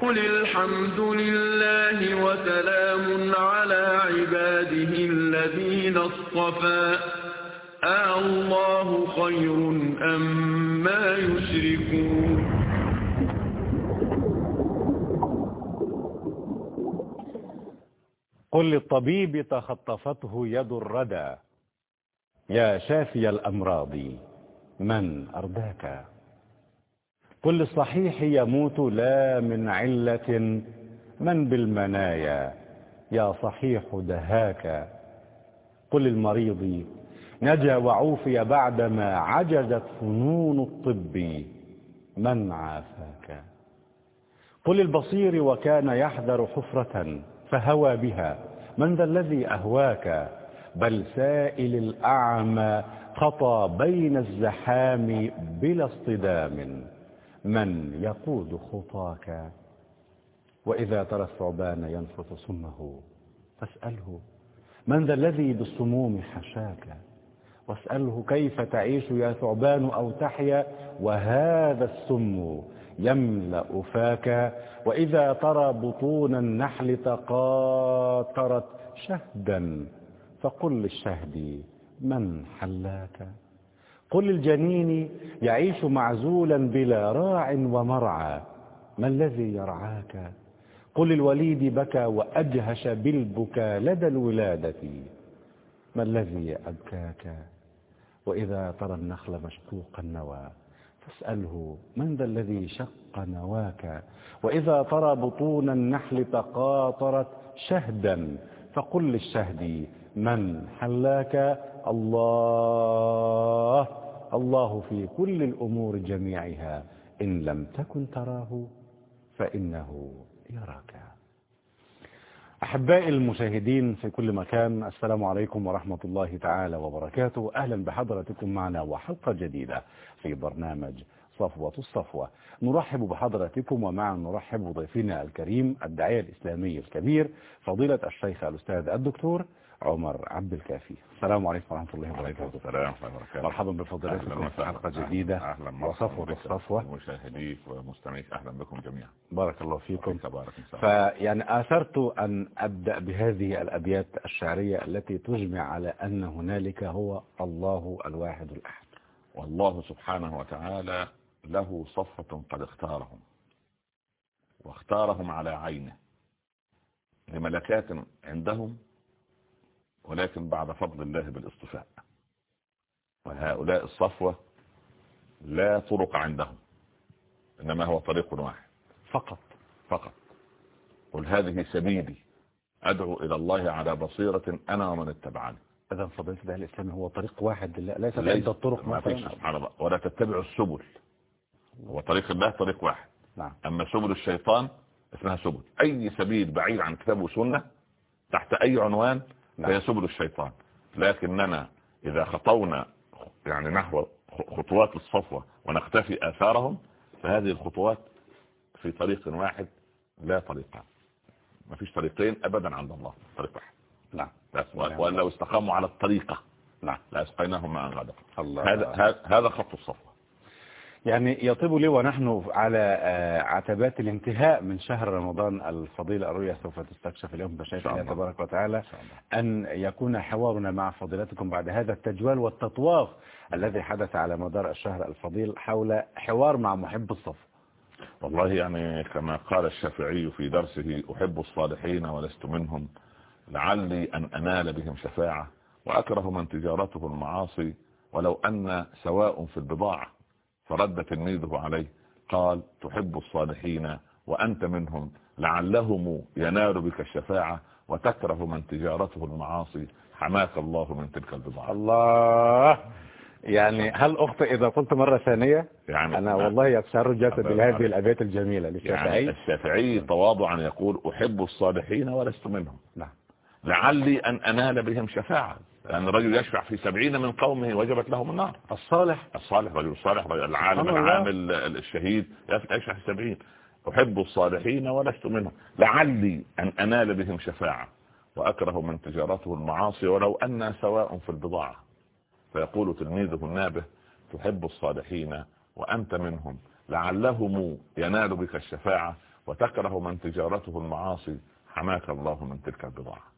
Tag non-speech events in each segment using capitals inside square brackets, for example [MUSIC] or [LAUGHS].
وقل الحمد لله وسلام على عباده الذين اصطفى الله خير أم ما يشركون قل للطبيب تخطفته يد الردى يا شافي الأمراض من أرداك قل للصحيح يموت لا من علة. من بالمنايا؟ يا صحيح دهاك. قل للمريض نجا وعوفي بعدما عجزت فنون الطب. من عافاك؟ قل للبصير وكان يحذر حفرة فهوى بها. من ذا الذي أهواك؟ بل سائل الأعمى خطى بين الزحام بلا اصطدام. من يقود خطاك وإذا ترى الثعبان ينفث سمه فاسأله من ذا الذي بالسموم حشاك؟ واسأله كيف تعيش يا ثعبان أو تحيا؟ وهذا السم يملأ فاك. وإذا ترى بطون النحل تقاطرت شهدا فقل للشهد من حلاك؟ قل للجنين يعيش معزولا بلا راع ومرعى ما الذي يرعاك؟ قل للوليد بكى وأجهش بالبكى لدى الولادة ما الذي أبكاك؟ وإذا ترى النخل مشقوق النوى فاسأله من ذا الذي شق نواك؟ وإذا ترى بطون النحل تقاطرت شهدا فقل للشهد من حلاك؟ الله. الله في كل الأمور جميعها. إن لم تكن تراه فإنه يراك. أحبائي المشاهدين في كل مكان السلام عليكم ورحمة الله تعالى وبركاته. أهلا بحضرتكم معنا وحلقة جديدة في برنامج صفوة الصفوة. نرحب بحضرتكم ومعا نرحب بضيفنا الكريم الداعية الإسلامي الكبير فضيلة الشيخ الأستاذ الدكتور عمر عبد الكافي. السلام عليكم ورحمة الله وبركاته. السلام وبركاته. مرحبا بفضيلتكم في حلقة جديدة. أهلا وصفوة. الصفوة مشاهديك ومستمعيك أهلا بكم جميعا. بارك الله فيكم. تبارك فيعني آثرت أن أبدأ بهذه الأبيات الشعرية التي تجمع على أن هنالك هو الله الواحد الأحد. والله سبحانه وتعالى له صفة قد اختارهم واختارهم على عينه. لملكات عندهم ولكن بعد فضل الله بالاصطفاء. وهؤلاء الصفوة لا طرق عندهم إنما هو طريق واحد. فقط فقط. قل هذه سبيلي أدعو إلى الله على بصيرة أنا ومن اتبعني. إذا فضيلة الله الإسلامي هو طريق واحد ليس عدة طرق ما فيش سبحان الله. ولا تتبعوا السبل. هو طريق الله طريق واحد. نعم. أما سبل الشيطان اسمها سبل. أي سبيل بعيد عن كتاب وسنة تحت أي عنوان. فهي سبل الشيطان. لكننا إذا خطونا يعني نحو خطوات الصفوة ونختفي آثارهم فهذه الخطوات في طريق واحد لا طريقان ما فيش طريقين أبدا عند الله. طريق واحد. نعم. بس وأن لو استقاموا على الطريقة. نعم. لأسقيناهم ماء غدق الله. هذا هذا- هذا خط الصفوة. يعني يطيب لي ونحن على آه، عتبات الانتهاء من شهر رمضان الفضيلة الرؤيا سوف تستكشف اليوم شاء الله. تبارك وتعالى. أن يكون حوارنا مع فضيلتكم بعد هذا التجوال والتطواف الذي حدث على مدار الشهر الفضيل حول حوار مع محب الصف والله يعني كما قال الشافعي في درسه أحب الصالحين ولست منهم لعلي أن أنال بهم شفاعة وأكره من تجارته المعاصي ولو أن سواء في البضاعة فرد تلميذه عليه قال تحب الصالحين وأنت منهم لعلهم ينال بك الشفاعة وتكره من تجارته المعاصي. حماك الله من تلك البضاعة. الله! يعني هل أخطئ إذا قلت مرة ثانية؟ يعني أنا والله يقشعر جسد. بهذه الأبيات الجميلة. يعني للشافعي الشافعي تواضعا يقول أحب الصالحين ولست منهم. نعم. لعلي أن أنال بهم شفاعة. لأن الرجل يشفع في سبعين من قومه وجبت لهم النار. الصالح. الصالح رجل الصالح رجل العالم. العامل الشهيد يشفع في سبعين. أحب الصالحين ولست منهم. لعلي أن أنال بهم شفاعة وأكره من تجارته المعاصي ولو أن سواء في البضاعة. فيقول تلميذه النابه تحب الصالحين وأنت منهم. لعلهم ينال بك الشفاعة وتكره من تجارته المعاصي. حماك الله من تلك البضاعة.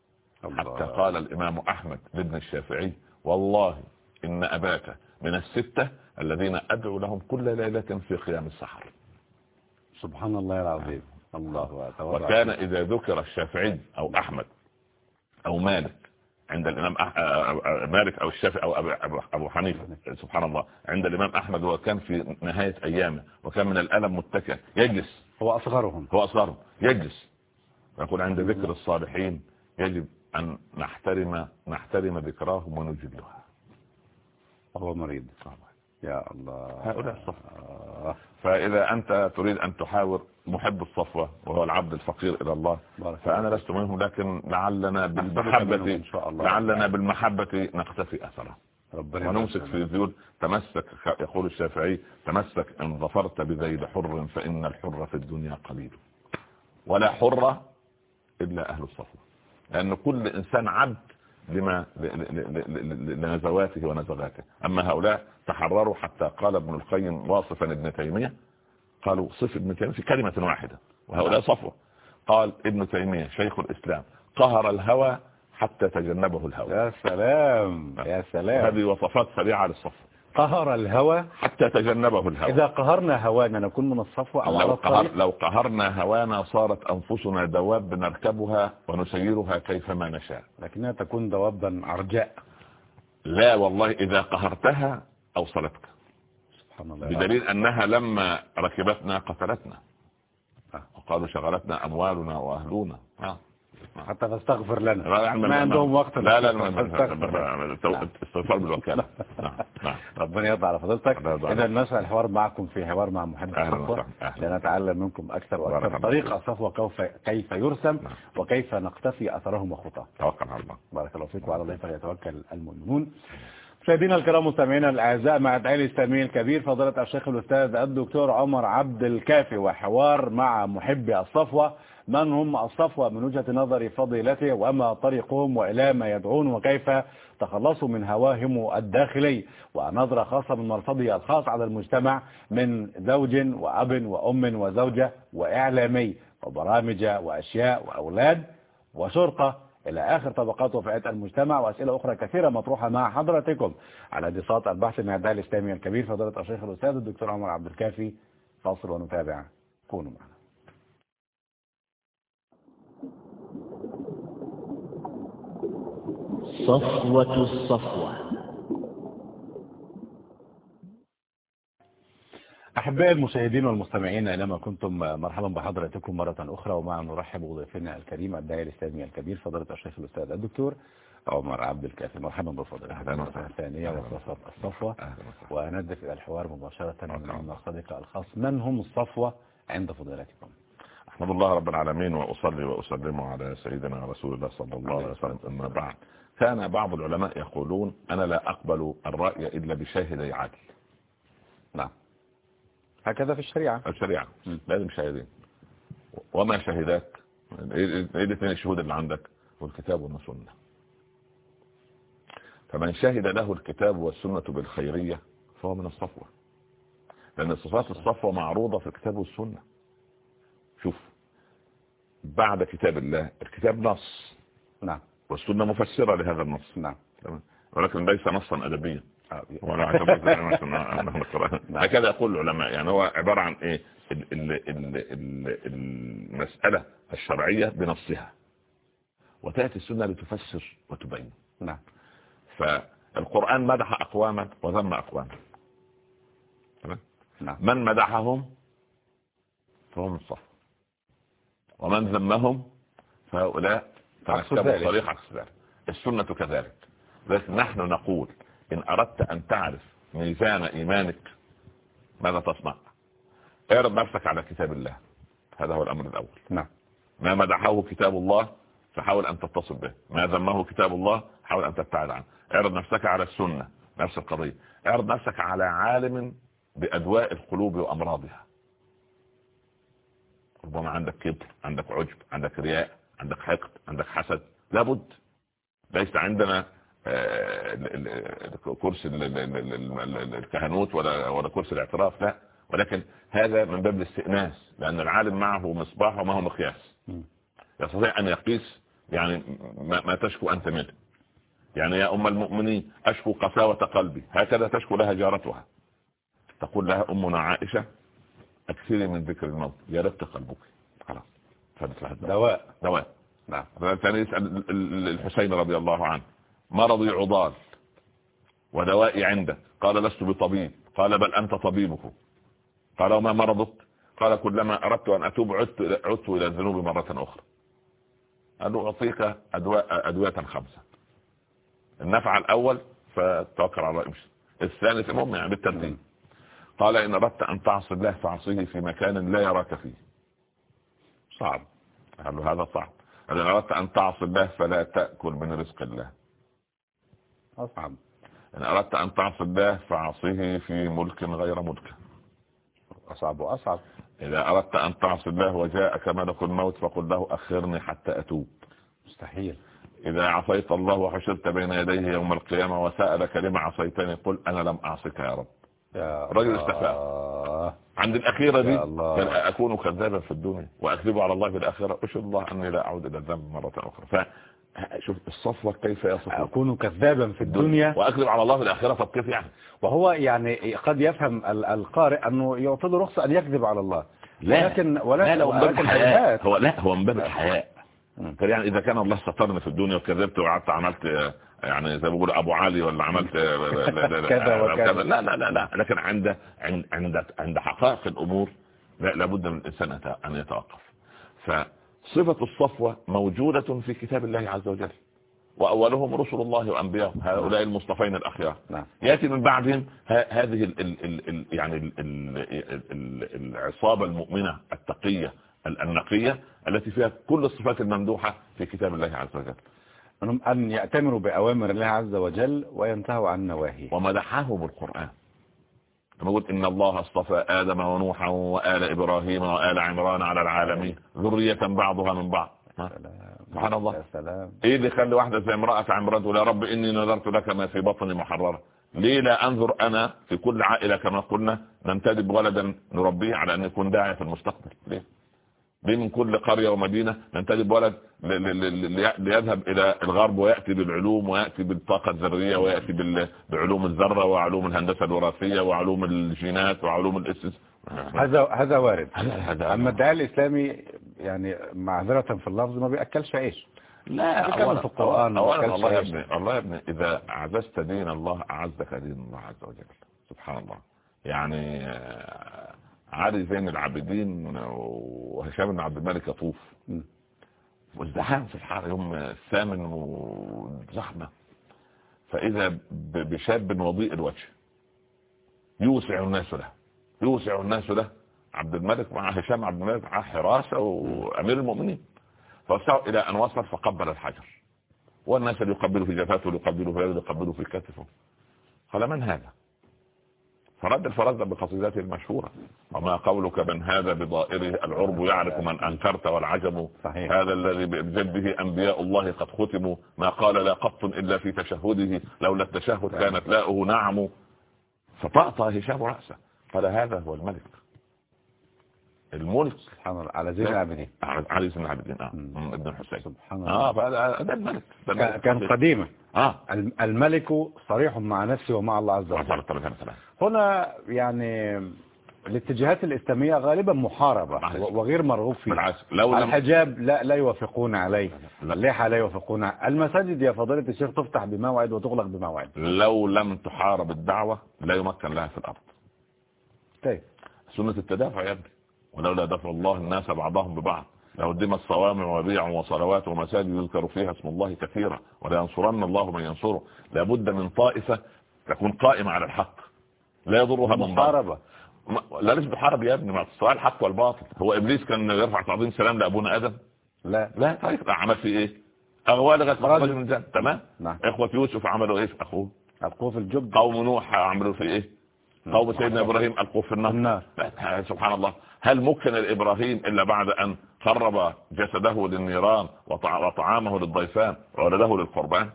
حتى قال الإمام أحمد لابن الشافعي والله إن أباك من الستة الذين أدعو لهم كل ليلة في قيام السحر. سبحان الله العظيم. الله أكبر. وكان إذا ذكر الشافعي أو أحمد أو مالك عند الإمام أح... مالك أو الشافعي أو أبو, أبو حنيفة سبحان الله عند الإمام أحمد وكان في نهاية أيامه وكان من الألم متكئ. يجلس. هو أصغرهم. هو أصغرهم. يجلس. يقول عند ذكر الصالحين يجب أن نحترم نحترم ذكراهم ونجلها. وهو مريض. يا الله. هؤلاء الصفوة. فإذا أنت تريد أن تحاور محب الصفوة وهو العبد الفقير إلى الله فأنا لست منهم لكن لعلنا بالمحبة إن شاء الله. لعلنا بالمحبة نقتفي أثره ربنا ونمسك في ذيول تمسك يقول الشافعي تمسك إن ظفرت بذيل حر فإن الحر في الدنيا قليل. ولا حر إلا أهل الصفوة. لأن كل إنسان عبد لما لنزواته ونزغاته أما هؤلاء تحرروا حتى قال ابن القيم واصفا ابن تيمية. قالوا صف ابن تيمية في كلمة واحدة وهؤلاء صفوة قال ابن تيمية شيخ الإسلام قهر الهوى حتى تجنبه الهوى. يا سلام يا سلام. هذه وصفات سريعة للصفوة قهر الهوى حتى تجنبه الهوى. إذا قهرنا هوانا نكون من الصفوة أو على لو, قهر الطريق؟ لو قهرنا هوانا صارت أنفسنا دواب نركبها ونسيرها كيفما نشاء. لكنها تكون دوابا عرجاء لا والله إذا قهرتها أوصلتك. سبحان الله. بدليل أنها لما ركبتنا قتلتنا. آه. وقالوا شغلتنا أموالنا وأهلنا. آه. حتى فاستغفر لنا ما عندهم وقت لا لا. استغفار بالوكالة نعم نعم ربنا يرضى على فضلتك إذا. نسأل الحوار معكم في حوار مع محمد. أهلا. لنتعلم منكم أكثر وأكثر الله طريق فيك. الصفوة كيف يرسم نعم. وكيف نقتفي أثرهم وخطاه توكل على الله بارك الله فيك وعلى الله فليتوكل المؤمنون مشاهدينا الكرام مستمعينا الأعزاء مع الداعي الاسلامي الكبير فضيلة الشيخ الأستاذ الدكتور عمر عبد الكافي وحوار مع محبي الصفوة. من هم الصفوة؟ من وجهة نظر فضيلته وما طريقهم وإلى ما يدعون وكيف تخلصوا من هواهم الداخلي. ونظرة خاصة من مرصده الخاص على المجتمع من زوج وأب وأم وزوجة وإعلامي وبرامج وأشياء وأولاد وشرطة إلى آخر طبقات وفئات المجتمع وأسئلة أخرى كثيرة مطروحة مع حضراتكم. على بساط البحث الداعي الإسلامي الكبير فضيلة الشيخ الأستاذ الدكتور عمر عبد الكافي. فاصل ونتابع. كونوا معنا. صفوة الصفوة. أحبائي المشاهدين والمستمعين أينما كنتم مرحبا بحضراتكم مرة أخرى ومع نرحب بضيفنا الكريم الداعي الإسلامي الكبير فضيلة الشيخ الأستاذ الدكتور عمر عبد الكافي. مرحبا أهلا وسهلا. الثانية وصفة الصفوة. وندف إلى الحوار مباشرة من. مقصدك الخاص. من هم الصفوة عند فضيلتكم؟ أحمد الله رب العالمين وأصلي وأسلم على سيدنا رسول الله صلى الله عليه وسلم. أما بعد كان بعض العلماء يقولون أنا لا أقبل الرأي إلا بشاهدي عدل هكذا في الشريعة. الشريعة. م. لازم شاهدين. وما شهداك؟ إيه إيه الاثنين الشهود اللي عندك؟ والكتاب والسنة. فمن شهد له الكتاب والسنة بالخيرية فهو من الصفوة. لأن صفات الصفوة معروضة في الكتاب والسنة. شوف بعد كتاب الله الكتاب نص. نعم. والسنة مفسرة لهذا النص. نعم؟ ولكن ليس نصا أدبيا. ولا اعتبرت نقرأ. هكذا يقول العلماء. يعني هو عبارة عن إيه؟ ال ال ال ال المسألة الشرعية بنصها. وتأتي السنة لتفسر وتبين. نعم. فالقرآن مدح أقواما وذم أقواما. تمام؟ نعم. من مدحهم؟ فهم الصف. ومن ذمهم؟ فهؤلاء. ذلك. طريق عكس ذلك. السنة كذلك. لكن نحن نقول إن أردت أن تعرف ميزان إيمانك ماذا تصنع؟ اعرض نفسك على كتاب الله. هذا هو الأمر الأول. نعم. ما مدحه كتاب الله فحاول أن تتصل به. ما ذمه كتاب الله حاول أن تبتعد عنه. اعرض نفسك على السنة نفس القضية. اعرض نفسك على عالم بأدواء القلوب وأمراضها. ربما عندك كبر عندك عجب عندك رياء عندك حقد عندك حسد. لابد. ليس عندنا كرسي ال- ال- الكهنوت ولا ولا كرسي الاعتراف لا. ولكن هذا من باب الاستئناس لأن العالم معه مصباح وما هو مقياس. يستطيع أن يقيس يعني ما, تشكو أنت منه. يعني يا أم المؤمنين أشكو قساوة قلبي. هكذا تشكو لها جارتها. تقول لها أمنا عائشة أكثري من ذكر الموت. يا ربت قلبك خلاص. دواء. دواء. نعم. كان يسأل الحسين رضي الله عنه. مرضي عضال ودوائي عنده. قال لست بطبيب. قال بل أنت طبيبه قال وما مرضك؟ قال كلما أردت أن أتوب عدت, عدت إلى الذنوب مرة أخرى. قال له أعطيك أدواء أدوية خمسة. النفع الأول فتوكل على الله امشي الثالث المهم يعني بالترتيب. قال إن أردت أن تعصي الله فعصيه في مكان لا يراك فيه. صعب. قال له هذا صعب؟ إن أردت أن تعصي الله فلا تأكل من رزق الله. أصعب إن أردت أن تعصي الله فعصيه في ملك غير ملك. أصعب وأصعب. إذا أردت أن تعصي الله وجاءك ملك الموت فقل له أخرني حتى أتوب. مستحيل. إذا عصيت الله وحشرت بين يديه يوم القيامة وسألك لما عصيتني قل أنا لم أعصك يا رب. يا رجل استفاء عند الأخيرة دي قال أكون كذابا في الدنيا وأكذب على الله في الآخرة. أشهد الله أني لا أعود إلى الذنب مرة أخرى. شوف الصفوة كيف يصف أكون كذابا في الدنيا. وأكذب على الله في الآخرة طب كيف يعني؟ وهو يعني قد يفهم القارئ أنه يعطي رخصة أن يكذب على الله. لا. ولكن ولكن لا ولكن الحياء هو لا هو من باب الحياء يعني إذا كان الله سترني في الدنيا وكذبت وقعدت عملت يعني زي ما بيقول أبو علي ولا عملت كذا وكذا. لا لا لا لا. لكن عند عند عند حقائق الأمور لا لابد من الإنسان أن يتوقف. فصفة الصفوة موجودة في كتاب الله عز وجل. وأولهم رسل الله وأنبياء هؤلاء المصطفين الأخيار. نعم. يأتي من بعدهم هذه ال ال ال يعني ال ال العصابة المؤمنة التقية النقية التي فيها كل الصفات الممدوحة في كتاب الله عز وجل. أن يأتمروا بأوامر الله عز وجل وينتهوا عن نواهيه. ومدحه بالقرآن نقول إن الله اصطفى آدم ونوحا وآل إبراهيم وآل عمران على العالمين ذرية بعضها من بعض. سبحان الله. سلام. إيه اللي خلي واحدة زي امرأة عمران تقول يا رب إني نذرت لك ما في بطني محررة. ليه لا أنظر أنا في كل عائلة كما قلنا ننتدب ولدا نربيه على أن يكون داعية في المستقبل؟ ليه؟ من كل قرية ومدينة ننتدب ولد ليذهب إلى الغرب ويأتي بالعلوم ويأتي بالطاقة الذرية ويأتي بعلوم الذرة وعلوم الهندسة الوراثية وعلوم الجينات وعلوم الاسس هذا هذا وارد. أما الدعاء الإسلامي يعني معذرة في اللفظ ما بيأكلش عيش. لا بيتكلم في القرآن بيأكلش الله يا. ابني الله يا ابني إذا عززت دين الله أعزك دين الله عز وجل. سبحان الله. يعني علي زين العابدين وهشام بن عبد الملك يطوف. وازدحام في الحارة يوم الثامن وزحمة. فإذا بشاب وضيء الوجه يوسع الناس له. يوسع الناس له. عبد الملك مع هشام عبد الملك مع حراسة وأمير المؤمنين. فوسعوا إلى أن وصل فقبل الحجر. والناس اللي يقبلوا في جفاته واللي يقبلوا في يده يقبلوا في كتفه قال من هذا؟ فرد الفرزدق بقصيدته المشهورة. وما قولك من هذا بضائره العرب يعرف من أنكرت والعجم. صحيح. هذا الذي بجده أنبياء الله قد ختموا. ما قال لا قط إلا في تشهده. لولا التشهد كانت لاؤه نعم. فطأطأ هشام رأسه. قال هذا هو الملك. الملك سبحان الله على زين العابدين. علي بن العابدين. آه. ابن الحسين. سبحان الله. آه ده الملك. كان- قديما. آه. الم- الملك صريح مع نفسه ومع الله عز وجل. هنا يعني الاتجاهات الإسلامية غالبا محاربة وغير مرغوب فيها. لو الحجاب لا لا يوافقون عليه. اللحى لا يوافقون. المساجد يا فضيلة الشيخ تفتح بموعد وتغلق بموعد. لو لم تحارب الدعوة لا يمكن لها في الأرض. طيب. سنة التدافع يا ابني. ولولا دفع الله الناس بعضهم ببعض لهدمت صوامع وبيع وصلوات ومساجد يذكر فيها اسم الله كثيرا ولينصرن الله من ينصره. لابد من طائفة تكون قائمة على الحق. لا يضرها من ضر محاربة. ما- لا ليش بحارب يا ابني مع الصراع الحق والباطل. هو إبليس كان يرفع تعظيم سلام لأبونا آدم؟ لا. لا. طيب عمل في إيه؟ ما خرج من الجنة. تمام. نعم. إخوة يوسف عملوا إيه؟ في أخوه. أبقوه في الجب قوم نوح عملوا في إيه؟ قوم سيدنا إبراهيم ألقوه في النار. سبحان الله. هل ممكن الإبراهيم إلا بعد أن قرب جسده للنيران وطع- وطعامه للضيفان وولده للقربان؟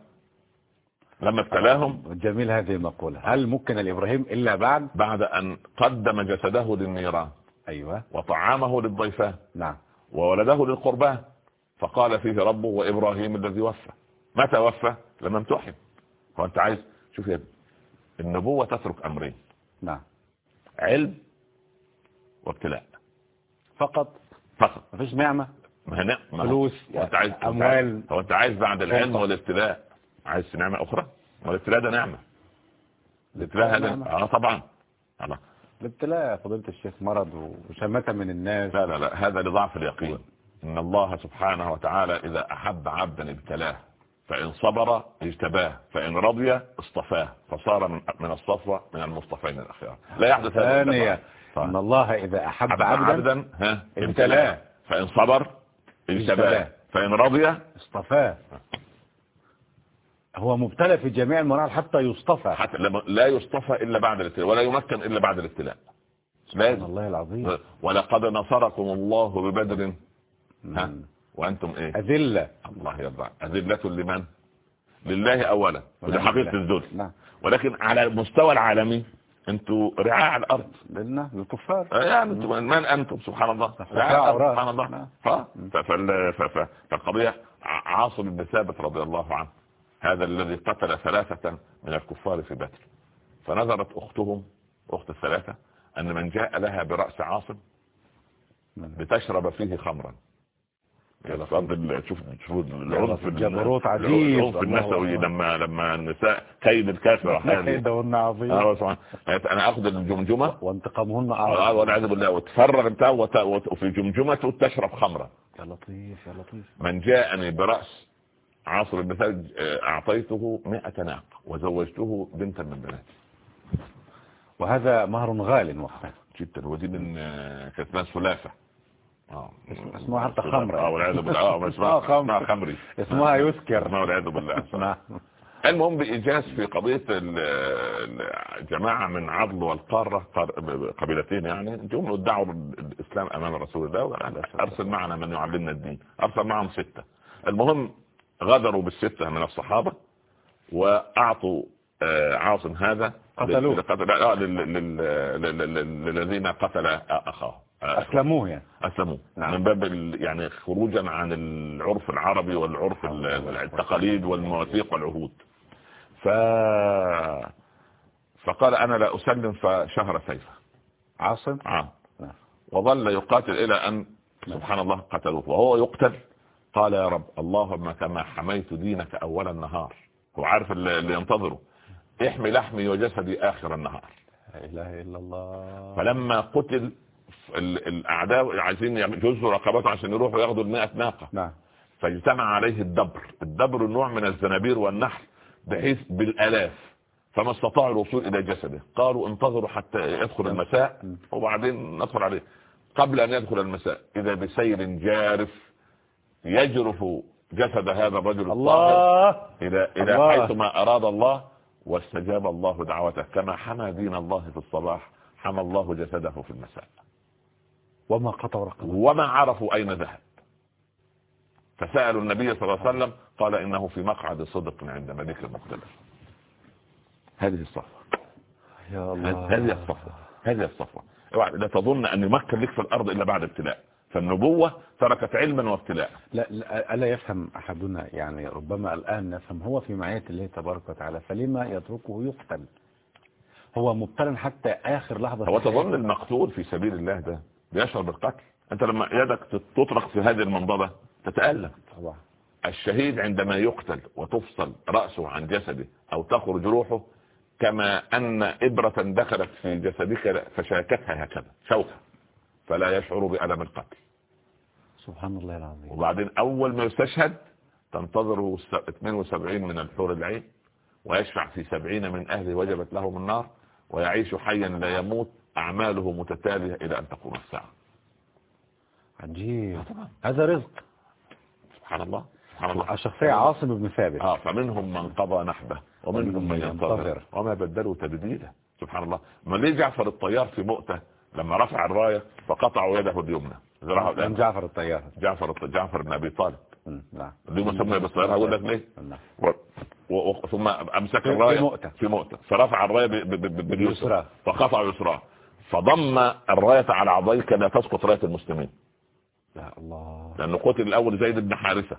لما ابتلاهم جميل هذه المقولة. هل ممكن الإبراهيم إلا بعد؟ بعد أن قدم جسده للنيران. أيوة. وطعامه للضيفان. نعم. وولده للقربان. فقال فيه ربه وإبراهيم الذي وفى. متى وفى؟ لما امتحن. فأنت عايز شوف يا ابني. النبوة تترك أمرين. نعم. علم وابتلاء. فقط؟ فقط. مفيش نعمة؟ ما هي نعم ما هو- فلوس أنت عايز أموال. هو أنت عايز بعد العلم. والابتلاء. عايز نعمة أخرى؟ والابتلاء ده نعمة. الابتلاء هذا. آه طبعا. الله. الابتلاء يا فضيلة الشيخ مرض وشماتة من الناس. لا لا لا. هذا لضعف اليقين. إن الله سبحانه وتعالى إذا أحب عبدا ابتلاه فإن صبر اجتباه فإن رضي اصطفاه فصار من الصفوة من المصطفين الأخيار لا يحدث هذا ثانية إن الله إذا أحب عبدا, عبدا عبدا ها ابتلاه. فإن صبر اجتباه. فإن رضي. اصطفاه هو مبتلى في جميع المراحل حتى يصطفى. حتى لا يصطفى إلا بعد الابتلاء ولا يمكن إلا بعد الابتلاء. سبحان لازم. الله العظيم. ولقد نصركم الله ببدر. ها مم. وأنتم إيه؟ أذلة. الله يرضى. أذلة لمن؟ لله أولا. وده بالله. الذل. نعم. ولكن على المستوى العالمي أنتوا رعاع الأرض. لنا للكفار. آه، يعني أنتوا من أنتم؟ سبحان الله. رعاع الأرض. سبحان الله. نعم. ف- ففال- ف- ف- فالقضية عاصم بن ثابت رضي الله عنه. هذا الذي قتل ثلاثة من الكفار في بدر. فنظرت أختهم أخت الثلاثة أن من جاء لها برأس عاصم لتشرب فيه خمرا. يا فضل شوف شوف العنف جبروت عجيب. العنف النسوي لما لما النساء كيد الكافر كيدهن عظيم. آه أنا آخذ الجمجمة. وانتقامهن آه، أعظم. والعياذ بالله. وتفرغ وت- وفي جمجمته تشرب خمرا يا لطيف يا لطيف. من جاءني برأس عاصر بن ثابت آه، أعطيته 100 ناقه وزوجته بنتا من بناتي. وهذا مهر غال وقتها جدا. ودي من آه، كانت سلافه اسمها حتى خمرة. آه والعياذ بالله. آه اسمها [LAUGHS] خمر. خمري. اسمها يذكر. اسمها والعياذ بالله. [LAUGHS] نعم. المهم بإيجاز في قضية ال- ال- جماعة من عضل والقارة قار- قبيلتين يعني جم ادعوا الإسلام أمام رسول الله أرسل معنا من يعلمنا الدين. أرسل معهم ستة. المهم غدروا بالستة من الصحابة وأعطوا آه، عاصم هذا قتلوه. آه، للذين قتل أخاه. آه، أسلموه يعني. أسلموا نعم. من باب يعني خروجا عن العرف العربي والعرف ال- التقاليد والمواثيق والعهود. ف فقال أنا لا أسلم فشهر سيفه. عاصم؟ عام. نعم. وظل يقاتل إلى أن سبحان الله قتلوه. وهو يقتل. قال يا رب اللهم كما حميت دينك أول النهار. هو عارف اللي اللي ينتظره. احمي لحمي وجسدي آخر النهار. لا إله إلا الله. فلما قتل ال- الأعداء عايزين يجوزوا رقبته عشان يروحوا ياخدوا المئة ناقة نعم. فاجتمع عليه الدبر. الدبر نوع من الزنابير والنحل بحيث بالآلاف. فما استطاعوا الوصول إلى جسده. قالوا انتظروا حتى يدخل المساء وبعدين ندخل عليه. قبل أن يدخل المساء إذا بسير جارف يجرف جسد هذا الرجل الله! إلى إلى الله. حيث ما أراد الله واستجاب الله دعوته. كما حمى دين الله في الصباح حمى الله جسده في المساء. وما قطع رقبه وما عرفوا أين ذهب. فسألوا النبي صلى الله عليه وسلم قال إنه في مقعد صدق عند ملك المختلف هذه الصفوة. يا الله. هذه الصفوة. هذه الصفوة. لا تظن أن يمكن لك في الأرض إلا بعد ابتلاء. فالنبوة تركت علما وابتلاء. لا, لا ألا يفهم أحدنا؟ يعني ربما الآن نفهم هو في معية الله تبارك وتعالى فلما يتركه يقتل؟ هو مبتلى حتى آخر لحظة هو تظن. المقتول في سبيل الله ده؟ بيشعر بالقتل. أنت لما يدك تطرق في هذه المنضدة تتألم. طبعا. الشهيد عندما يقتل وتفصل رأسه عن جسده أو تخرج روحه كما أن إبرة دخلت في جسدك فشاكتها هكذا شوكة. فلا يشعر بألم القتل. سبحان الله العظيم. وبعدين أول ما يستشهد تنتظره س- 72 من الحور العين ويشفع في 70 من أهله وجبت لهم النار ويعيش حيا لا يموت أعماله متتالية إلى أن تقوم الساعة. عجيب. هذا رزق. سبحان الله. سبحان الله. الشخصية عاصم بن ثابت. آه فمنهم من قضى نحبه ومنهم من ينتظر. وما بدلوا تبديلا سبحان الله. ما ليه جعفر الطيار في مؤتة؟ لما رفع الراية فقطعوا يده اليمنى. من. جعفر الطيار. جعفر الط- جعفر بن أبي طالب. نعم ليه مسمى بالطيار هقول لك ليه. و- و- ثم أمسك في- الراية في مؤتة. في مؤتة. فرفع الراية ب- ب- ب- باليسرى. فقطع يسرى فضم الراية على عضيه كي لا تسقط راية المسلمين. يا الله. لأنه قتل الأول زيد بن حارثة.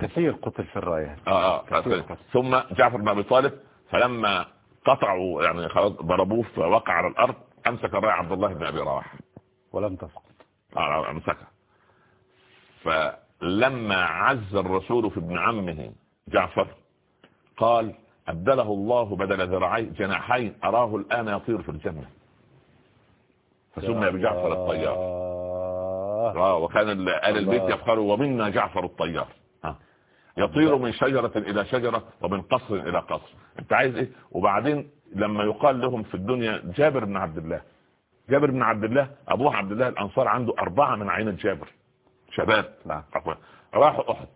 كثير قتل في الراية آه آه ف- ثم جعفر بن أبي طالب فلما قطعوا يعني خلاص ضربوه فوقع على الأرض أمسك الراية عبد الله بن أبي رواحة. ولم تسقط. آه، أمسكها. فلما عز الرسول في ابن عمه جعفر قال أبدله الله بدل ذراعي جناحين أراه الآن يطير في الجنة. فسمي بجعفر الطيار. آه، وكان ال- آل البيت. يفخروا ومنا جعفر الطيار. آه. يطير من شجرة إلى شجرة ومن قصر إلى قصر. أنت عايز إيه؟ وبعدين لما يقال لهم في الدنيا جابر بن عبد الله. جابر بن عبد الله أبوه عبد الله الأنصار عنده أربعة من عين جابر. شباب. نعم. راحوا أحد.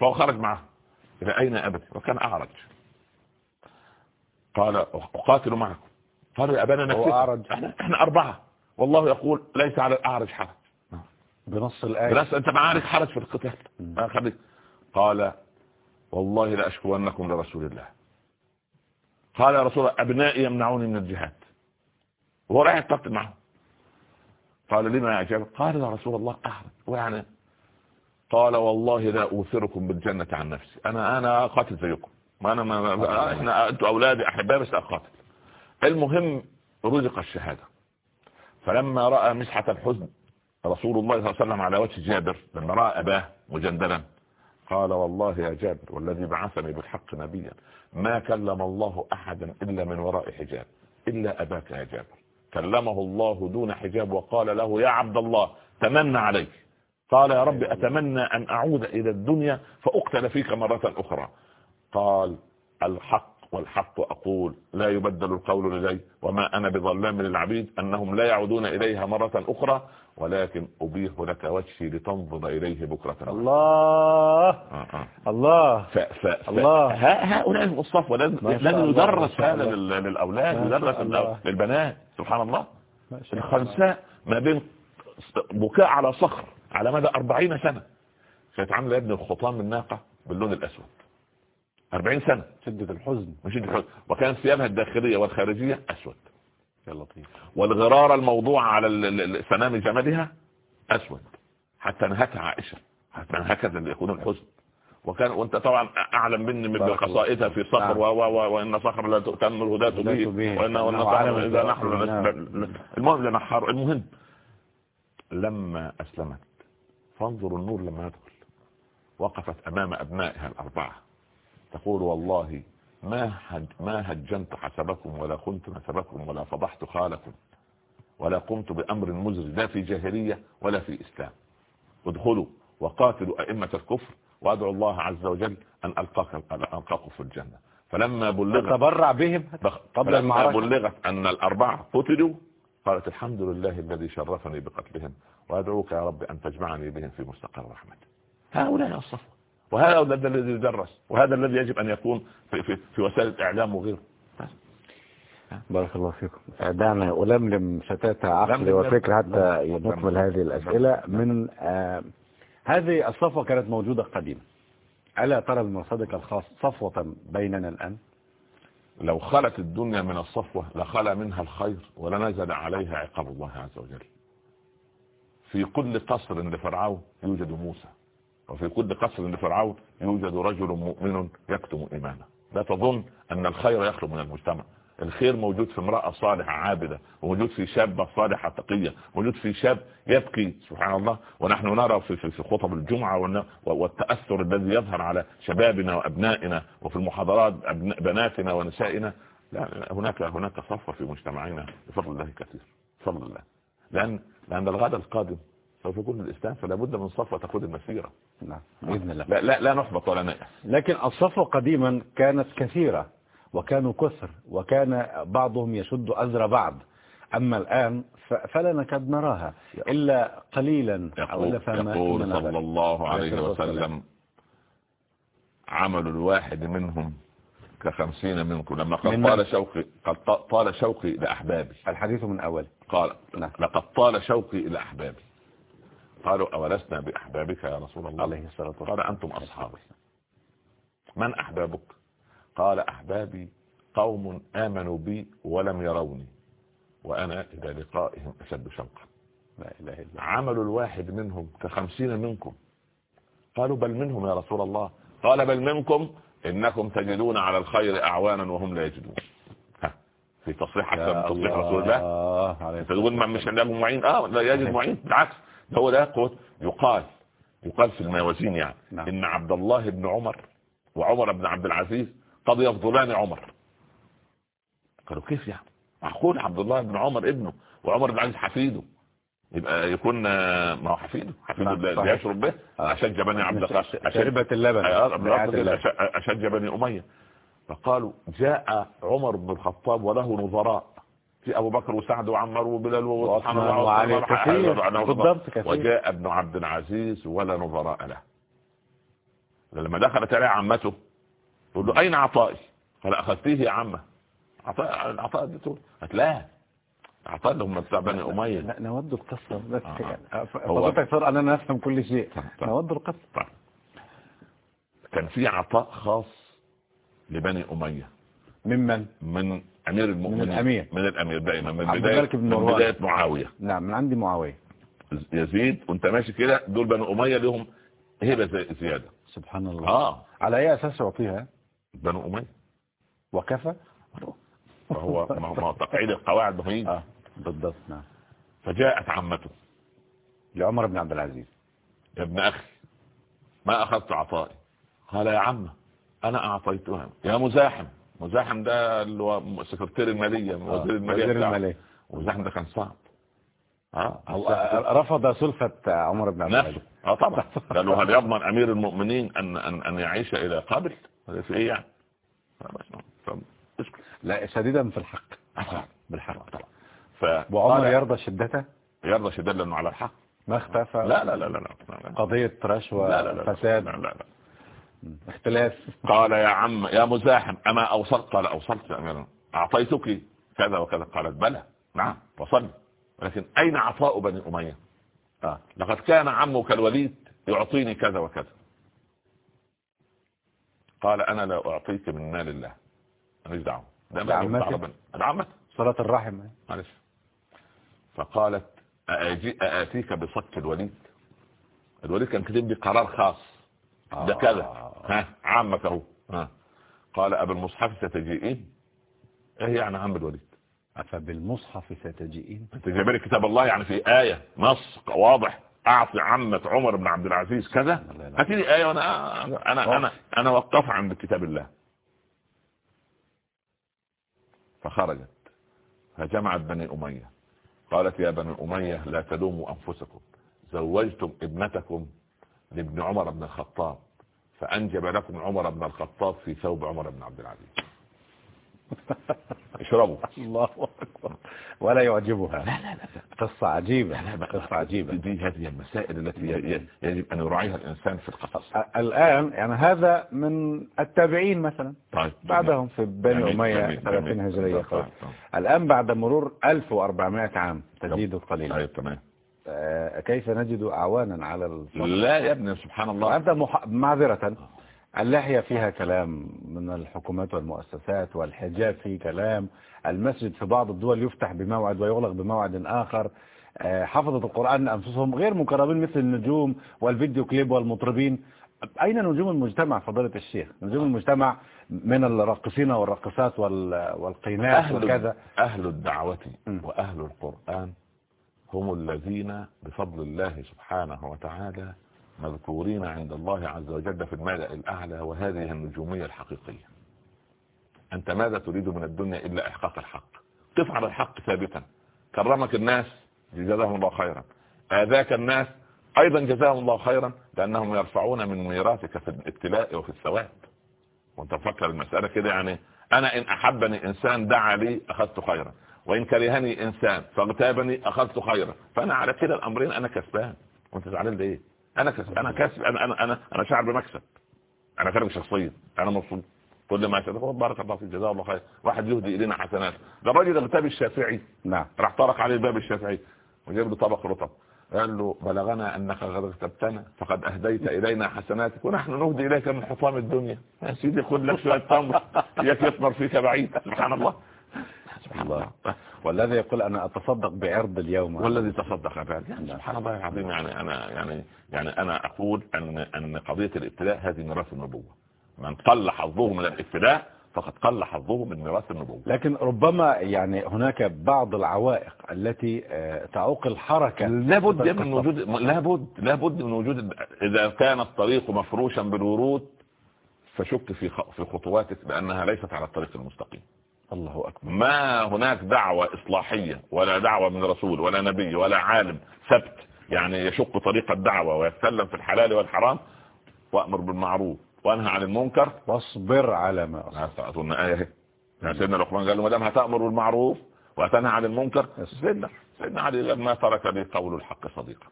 فهو خرج معه. إلى أين أبدي وكان أعرج. قال أقاتل معكم. قالوا يا أبانا هو نكتب. إحنا, إحنا أربعة. والله يقول ليس على الأعرج حرج. بنص الآية. بس أنت معارك حرج في القتال. ما خليك. قال والله لأشكونكم لرسول الله. قال يا رسول الله أبنائي يمنعوني من الجهاد. وهو رايح يقتل معهم. قال لما يا جابر؟ قال يا رسول الله أحرج ويعني قال والله لا أوثركم بالجنة عن نفسي. أنا أنا قاتل زيكم. ما أنا ما ما- إحنا أنتوا أولادي أحبائي بس أقاتل. المهم رزق الشهادة. فلما رأى مسحة الحزن رسول الله صلى الله عليه وسلم على وجه جابر لما رأى أباه مجندلا قال والله يا جابر والذي بعثني بالحق نبيا ما كلم الله أحدا إلا من وراء حجاب إلا أباك يا جابر. كلمه الله دون حجاب وقال له يا عبد الله تمنى عليك. قال يا رب أتمنى أن أعود إلى الدنيا فأقتل فيك مرة أخرى. قال الحق والحق أقول لا يبدل القول لدي وما أنا بظلام للعبيد أنهم لا يعودون إليها مرة أخرى ولكن أبيح لك وجهي لتنظر إليه بكرة الله. آه آه. الله. ف ف ف الله. هؤلاء الصفوة لازم يدرس هذا للأولاد يدرس للبنات. سبحان الله. الخنساء ما بين بكاء على صخر على مدى أربعين سنة. كانت عاملة يا ابني الخطام الناقة باللون الأسود. أربعين سنة شدة الحزن مش الحزن. وكان ثيابها الداخلية والخارجية أسود يا لطيف والغرار الموضوع على سنام جمالها أسود حتى نهتها عائشة حتى هكذا يكون الحزن وكان وانت طبعا أعلم مني من. قصائدها في صخر نعم. و و و وإن صخر لا تؤتم الهداة به. وان وإن إنه صخر إذا. نحن نعم. المهم لنحر المهم لما أسلمت فانظر النور لما يدخل وقفت أمام أبنائها الأربعة تقول والله ما هج ما هجنت حسبكم ولا خنت نسبكم ولا فضحت خالكم ولا قمت بأمر مزري لا في جاهلية ولا في إسلام. ادخلوا وقاتلوا أئمة الكفر وادعو الله عز وجل أن ألقاك أن ألقاكم في الجنة. فلما بلغت تبرع بهم قبل المعركة. بلغت أن الأربعة قتلوا قالت الحمد لله الذي شرفني بقتلهم وأدعوك يا رب أن تجمعني بهم في مستقر رحمته هؤلاء الصفوه وهذا الذي يدرس وهذا الذي يجب أن يكون في, في, في وسائل الإعلام وغيره. بس. بارك الله فيكم. دعنا ألملم شتات عقلي. وفكر حتى. نكمل هذه الأسئلة من آه هذه الصفوة كانت موجودة قديما ألا ترى بمرصدك الخاص صفوة بيننا الآن؟ لو خلت الدنيا من الصفوة لخلى منها الخير ولنزل عليها عقاب الله عز وجل. في كل قصر لفرعون يوجد موسى. وفي كل قصر لفرعون يوجد رجل مؤمن يكتم إيمانه. لا تظن أن الخير يخلو من المجتمع. الخير موجود في امرأة صالحة عابدة وموجود في شابة صالحة تقية موجود في شاب يبكي سبحان الله. ونحن نرى في, في, خطب الجمعة والتأثر الذي يظهر على شبابنا وأبنائنا وفي المحاضرات بناتنا ونسائنا. لا هناك هناك صفوة في مجتمعنا بفضل الله كثير بفضل الله. لأن لأن الغد القادم سوف يكون الإسلام فلا بد من صفوة تقود المسيرة. نعم بإذن الله. لا لا, لا نحبط ولا نيأس. لكن الصفوة قديما كانت كثيرة وكانوا كثر وكان بعضهم يشد أزر بعض. أما الآن فلا نكاد نراها إلا قليلا. يقول, يقول صلى. الله عليه وسلم عمل الواحد منهم كخمسين منكم. لما قال من طال شوقي ط- طال شوقي لأحبابي الحديث من أول قال نعم. لقد طال شوقي إلى أحبابي. قالوا أولسنا بأحبابك يا رسول الله؟ عليه الصلاة والسلام. قال أنتم أصحابي. من أحبابك؟ قال أحبابي قوم آمنوا بي ولم يروني وأنا إلى لقائهم أشد شوقا. لا إله إلا الله. عمل الواحد منهم كخمسين منكم. قالوا بل منهم يا رسول الله. قال بل منكم إنكم تجدون على الخير أعوانا وهم لا يجدون. في تصريح يا تصريح رسول الله؟ تقول ما مش عندهم معين؟ آه لا يجد معين بالعكس. هو ده قوة يقال يقال في الموازين يعني. نعم. إن عبد الله بن عمر وعمر بن عبد العزيز قد يفضلان عمر. قالوا كيف يعني؟ معقول عبد الله بن عمر ابنه وعمر بن العزيز حفيده؟ يبقى يكون ما هو حفيده. حفيده اللي. يشرب به. أشج بني عبد الله اللبن. آه، رعاية اللبن. أشج- أشج بني أمية. فقالوا جاء عمر بن الخطاب وله نظراء. في أبو بكر وسعد وعمر وبلال وعثمان الله وعلي كثير. وجاء ابن عبد العزيز ولا نظراء له. لما دخلت عليه عمته يقول له أين عطائي؟ قال أخذتيه يا عمة. عطاء العطاء اديته قالت لا عطاء اللي هم بتاع بني لا نود القصة. بس فضلتك صار أنا نفهم كل شيء. نود القصة. طيب. كان في عطاء خاص لبني أمية. ممن؟ من أمير المؤمنين من الأمير. من الأمير دائما. من بداية من. بداية معاوية. نعم من عندي معاوية. يزيد وأنت ماشي كده دول بني أمية لهم هبة زي- زيادة. سبحان الله. آه. على أي أساس يعطيها بني أمية. وكفى؟ فهو ما هو ما هو تقعيد القواعد مهم آه بالضبط نعم. فجاءت عمته. لعمر بن عبد العزيز. يا ابن أخي ما أخذت عطائي. قال يا عم أنا أعطيتها. يا مزاحم. مزاحم ده اللي هو سكرتير المالية آه، وزير المالية وزير. المالية. ومزاحم ده كان صعب. آه رفض سلفة عمر بن عبد نفسه. العزيز. آه طبعا. قالوا هل يضمن أمير المؤمنين ان ان أن يعيش إلى قبل؟ في إيه يعني. لا شديدا في الحق. [LAUGHS] بالحق. ف وعمر يرضى شدته؟ يرضى شداد لأنه على الحق. ما اختفى. لا لا لا لا لا. لا قضية رشوة لا لا لا فساد. لا لا لا. اختلاف. قال يا عم يا مزاحم أما أوصلت؟ قال أوصلت يا أمير. أعطيتك كذا وكذا. قالت بلى. نعم وصل ولكن أين عطاء بني أمية؟ آه. لقد كان عمك الوليد يعطيني كذا وكذا. قال أنا لا أعطيك من مال الله. ماليش. ده عمتك صلاة الرحم. معلش. فقالت أأجي أآتيك بصك الوليد. الوليد كان كاتب لي قرار خاص. ده آه. كذا ها عمك اهو ها. قال أبا المصحف ستجيئين. إيه يعني عم الوليد أفبالمصحف ستجيئين. لي كتاب الله يعني في آية نص واضح. أعطي عمة عمر بن عبد العزيز كذا. لا، لا. هاتي لي آية وأنا أنا أنا أنا وقف عند كتاب الله. فخرجت. فجمعت بني أمية. قالت يا بني أمية لا تلوموا أنفسكم. زوجتم ابنتكم لابن عمر بن الخطاب. فأنجب لكم عمر بن الخطاب في ثوب عمر بن عبد العزيز. اشربوا. الله أكبر. ولا يعجبها. لا لا لا قصة عجيبة. قصة عجيبة. دي هذه المسائل التي يجب أن يراعيها الإنسان في القصص. الآن يعني هذا من التابعين مثلا. طيب بعدهم في بني أمية جميل، 30 جميل. هجرية. طيب، طيب. الآن بعد مرور 1400 عام. تزيد قليلا. طيب تمام. كيف نجد أعوانا على الفضل؟ لا يا ابني سبحان الله. وأنت مح... معذرة. اللحية فيها كلام من الحكومات والمؤسسات والحجاب فيه كلام. المسجد في بعض الدول يفتح بموعد ويغلق بموعد آخر. آه، حفظة القرآن أنفسهم غير مقربين مثل النجوم والفيديو كليب والمطربين. أين نجوم المجتمع فضيلة الشيخ؟ نجوم المجتمع من الراقصين والراقصات وال- والقينات أهل, وكذا. أهل الدعوة. وأهل القرآن هم الذين بفضل الله سبحانه وتعالى مذكورين عند الله عز وجل في الملأ الأعلى وهذه النجومية الحقيقية. أنت ماذا تريد من الدنيا إلا إحقاق الحق؟ قف على الحق ثابتا. كرمك الناس جزاهم الله خيرا. آذاك الناس أيضا جزاهم الله خيرا لأنهم يرفعون من ميراثك في الابتلاء وفي الثواب. وأنت تفكر المسألة كده يعني أنا إن أحبني إنسان دعا لي أخذت خيرا. وإن كرهني إنسان فاغتابني أخذت خيرا. فأنا على كده الأمرين أنا كسبان. وأنت زعلان ليه؟ أنا كسب أنا كسب أنا أنا أنا, أنا شعر بمكسب. أنا كارم شخصيا. أنا مبسوط. كل ما يسأل بارك الله فيك جزاه الله خير. واحد يهدي إلينا حسنات. ده الراجل اغتاب الشافعي. نعم. راح طرق عليه الباب الشافعي وجاب له طبق رطب. قال له بلغنا أنك قد كتبتنا فقد أهديت إلينا حسناتك ونحن نهدي إليك من حطام الدنيا. يا سيدي خذ لك شوية تمر. اياك يثمر فيك بعيد. سبحان الله. سبحان الله. والذي يقول أنا أتصدق بعرض اليوم. والذي تصدق بعد يعني سبحان الله العظيم. يعني أنا يعني يعني أنا أقول أن أن قضية الابتلاء هذه ميراث النبوة. من قل حظه من الابتلاء فقد قل حظه من ميراث النبوة. لكن ربما يعني هناك بعض العوائق التي آه، تعوق الحركة لابد من وجود لابد لابد من وجود إذا كان الطريق مفروشا بالورود فشك في في خطواتك بأنها ليست على الطريق المستقيم. الله أكبر. ما هناك دعوة إصلاحية ولا دعوة من رسول ولا نبي ولا عالم ثبت. يعني يشق طريق الدعوة ويتكلم في الحلال والحرام وأمر بالمعروف وأنهى عن المنكر. واصبر على ما اظن آية يعني سيدنا لقمان قال له ما دام هتأمر بالمعروف وتنهى عن المنكر سيدنا سيدنا علي قال ما ترك لي قول الحق صديقا.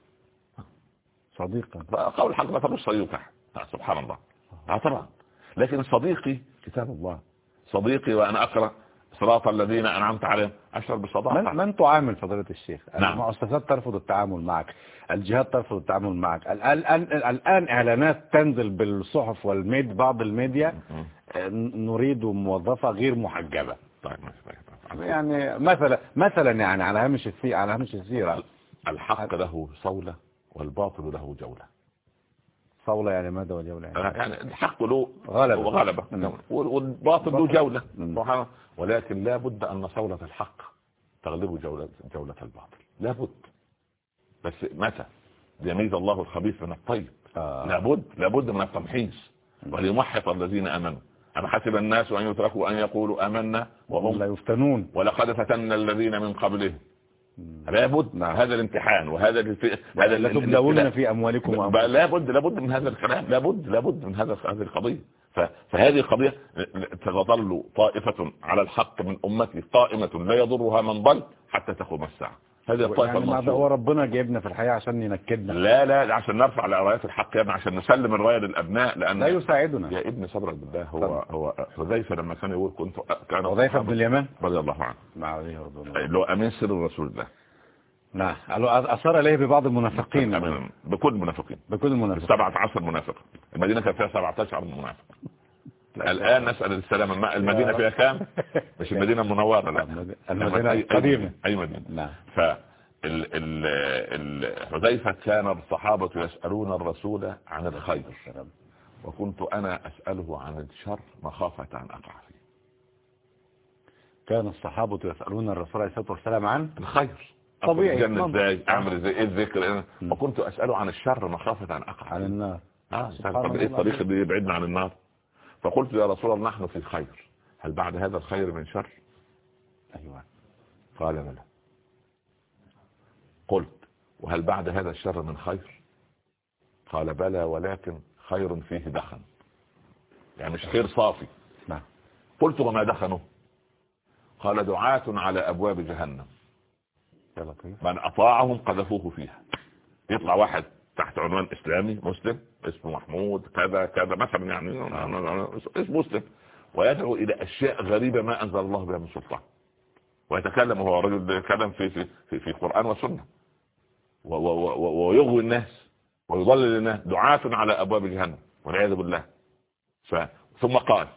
صديقا. قول الحق ما ترك صديقا. سبحان الله. طبعا. لكن صديقي كتاب الله. صديقي وأنا أقرأ صراط الذين أنعمت عليهم. اشعر بصداقه من, من تعامل فضيلة الشيخ؟ نعم. المؤسسات ترفض التعامل معك. الجهات ترفض التعامل معك. الان الآن إعلانات تنزل بالصحف والميد بعض الميديا نريد موظفة غير محجبة. طيب يعني مثلا مثلا يعني على هامش السيره على هامش السيرة. الحق له صولة والباطل له جولة. صولة يعني ماذا وجولة يعني, يعني الحق له غلبة, غلبة. نعم. والباطل له جولة. ولكن لا بد أن صولة الحق تغلب جولة, جولة الباطل. لا بد. بس متى؟ ليميز الله الخبيث من الطيب. آه. لابد لابد من التمحيص. وليمحص الذين آمنوا. أم حسب الناس أن يتركوا أن يقولوا آمنا وهم لا يفتنون. ولقد فتنا الذين من قبلهم. لابد نعم. هذا الامتحان وهذا الف... هذا لا تبلون في أموالكم لابد لابد من هذا الكلام. لابد لابد من هذا هذه القضية. ف... فهذه القضية تظل طائفة على الحق من أمتي قائمة لا يضرها من ضل حتى تقوم الساعة. هذه الطائفة يعني هو ربنا جايبنا في الحياة عشان ينكدنا. لا لا عشان نرفع رايات الحق يا ابني عشان نسلم الرايه للأبناء لأن لا يساعدنا. يا ابن صبرك بالله هو طبعا. هو حذيفة لما كان يقول كنت كان حذيفة بن اليمان؟ رضي الله عنه. اللي هو أمين سر رسول الله نعم أثر إليه ببعض المنافقين. [LAUGHS] بكل المنافقين. بكل المنافقين. 17 منافق المدينة كان فيها 17 منافق. الآن نسأل السلام المدينة فيها كام؟ [LAUGHS] مش المدينة المنورة لا. المدينة القديمة. أي مدينة. نعم. ف حذيفة كان الصحابة يسألون الرسول عن الخير. وكنت أنا أسأله عن الشر مخافة أن أقع فيه. كان الصحابة يسألون الرسول عليه الصلاة والسلام عن الخير. طبيعي الجنة إزاي اعمل إزاي إيه الذكر وكنت أسأله عن الشر مخافة أن أقع عن النار. آه طب إيه الطريق اللي يبعدنا عن النار؟ فقلت يا رسول الله نحن في خير هل بعد هذا الخير من شر؟ أيوه. قال بلى قلت وهل بعد هذا الشر من خير؟ قال بلى ولكن خير فيه دخن. يعني مش خير صافي. نعم. قلت وما دخنه؟ قال دعاة على أبواب جهنم. من أطاعهم قذفوه فيها. يطلع واحد تحت عنوان إسلامي مسلم. اسمه محمود كذا كذا مثلا يعني اسمه مسلم. ويدعو إلى أشياء غريبة ما أنزل الله بها من سلطان. ويتكلم وهو رجل يتكلم في في في, في قرآن وسنة. ويغوي الناس ويضلل الناس دعاة على أبواب جهنم والعياذ بالله. ف ثم قال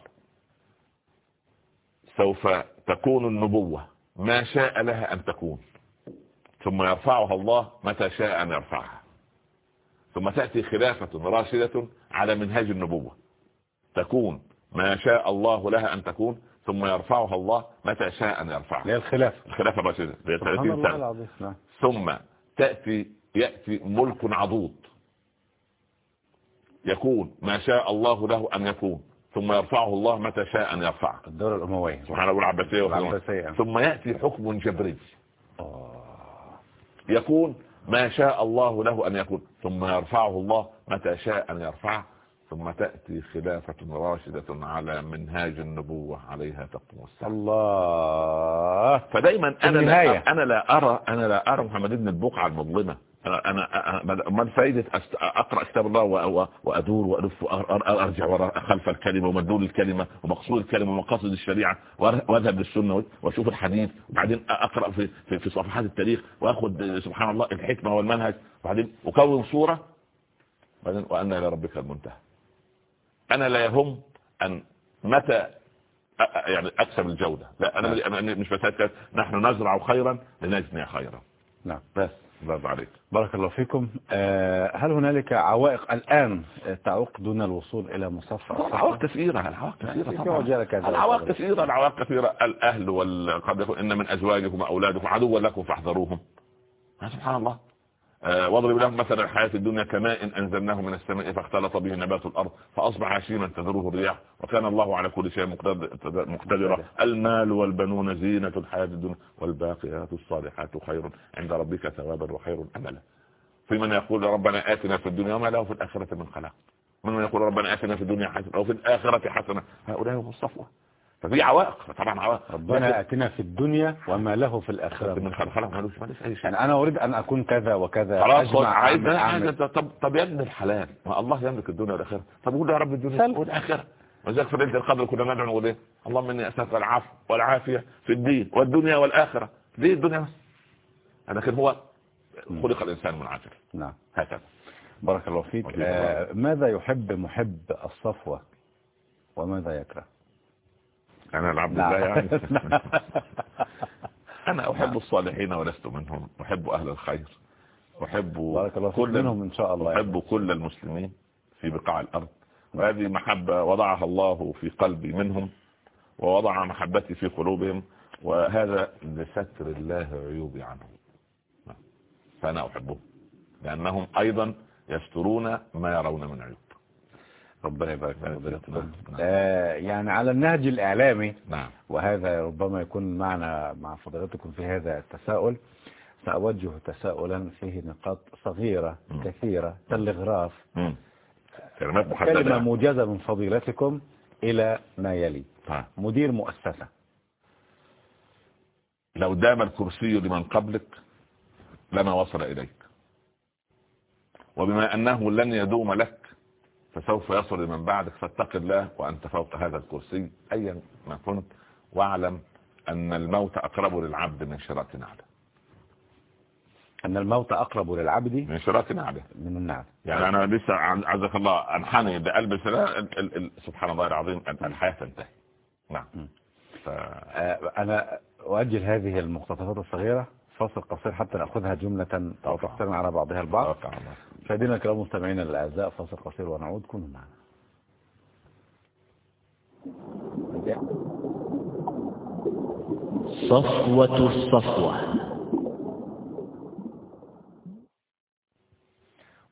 سوف تكون النبوة ما شاء لها أن تكون. ثم يرفعها الله متى شاء أن يرفعها. ثم تأتي خلافة راشدة على منهاج النبوة. تكون ما شاء الله لها أن تكون ثم يرفعها الله متى شاء أن يرفعها. هي الخلافة. الخلافة الراشدة 30 سنة نعم. ثم تأتي يأتي ملك عضوض. يكون ما شاء الله له أن يكون ثم يرفعه الله متى شاء أن يرفعه. الدولة الأموية. سبحان الله العباسية ثم يأتي حكم جبري يكون ما شاء الله له أن يكون ثم يرفعه الله متى شاء أن يرفعه ثم تأتي خلافة راشدة على منهاج النبوة عليها تقوم الساعة الله. فدايما أنا لا, أنا لا أرى أنا لا أرى محمد بن البقعة المظلمة. أنا ما فائدة أقرأ كتاب الله وأدور وألف وارجع وراء خلف الكلمة ومدلول الكلمة ومقصود الكلمة ومقاصد الشريعة وأذهب للسنة وأشوف الحديث وبعدين أقرأ في في, صفحات التاريخ وأخذ سبحان الله الحكمة والمنهج وبعدين أكون صورة بعدين وان إلى ربك المنتهى. أنا لا يهم أن متى يعني أكسب الجودة. لا أنا نعم. مش مسألة نحن نزرع خيرا لنجني خيرا. نعم. بس. الله عليك. بارك الله فيكم. آه، هل هنالك عوائق الآن تعوق دون الوصول إلى مصفى العوائق كثيرة العوائق كثيرة طبعا. العوائق كثيرة العوائق كثيرة. الأهل يكون إن من أزواجكم وأولادكم عدوا لكم فاحذروهم. سبحان الله. واضرب لهم مثلا الحياة الدنيا كماء أنزلناه من السماء فاختلط به نبات الأرض فأصبح هشيما تذروه الرياح وكان الله على كل شيء مقتدرا المال والبنون زينة الحياة الدنيا والباقيات الصالحات خير عند ربك ثوابا وخير أملا. في من يقول ربنا آتنا في الدنيا وما له في الآخرة من خلاق. من يقول ربنا آتنا في الدنيا حسنة أو في الآخرة حسنة. هؤلاء هم الصفوة. ففي عوائق طبعا عوائق. ربنا آتنا في الدنيا وما له في الآخرة. من خلق أي شيء. يعني أنا أريد أن أكون كذا وكذا خلاص عايز عايز طب طب يا ابن الحلال ما الله يملك الدنيا والآخرة. طب قول يا رب الدنيا والآخرة. وذلك في ليله القدر كنا ندعو نقول إيه اللهم إني أسألك العفو والعافية في الدين والدنيا والآخرة. دي الدنيا؟ بس لكن هو خلق الإنسان من عجل نعم. هكذا. بارك الله فيك. آه ماذا يحب محب الصفوة وماذا يكره؟ أنا العبد الله يعني. [LAUGHS] [LAUGHS] أنا أحب الصالحين ولست منهم. أحب أهل الخير. أحب كل منهم إن شاء الله أحب كل المسلمين في بقاع الأرض. وهذه محبة وضعها الله في قلبي منهم ووضع محبتي في قلوبهم وهذا لستر الله عيوبي عنهم. فأنا أحبهم. لأنهم أيضا يسترون ما يرون من عيوب. ربنا يبارك فيك نعم. آه يعني على النهج الإعلامي نعم. وهذا ربما يكون معنا مع فضيلتكم في هذا التساؤل. سأوجه تساؤلا فيه نقاط صغيرة م. كثيرة تلغراف كلمة موجزة من فضيلتكم إلى ما يلي. ها. مدير مؤسسة. لو دام الكرسي لمن قبلك لما وصل إليك وبما أنه لن يدوم لك فسوف يصل من بعدك فاتق الله وأنت فوق هذا الكرسي. أيا ما كنت واعلم أن الموت أقرب للعبد من شراك نعله. أن الموت أقرب للعبد من شراك نعله. من النعل. يعني أنا لسه عزك الله أنحني بقلب سلام سبحان الله العظيم الحياة تنتهي. نعم. ف... آه، أنا أؤجل هذه المقتطفات الصغيرة فاصل قصير حتى نأخذها جملة أو تقترن على بعضها البعض. مشاهدينا الكرام مستمعينا الأعزاء فاصل قصير ونعود. كونوا معنا. صفوة الصفوة.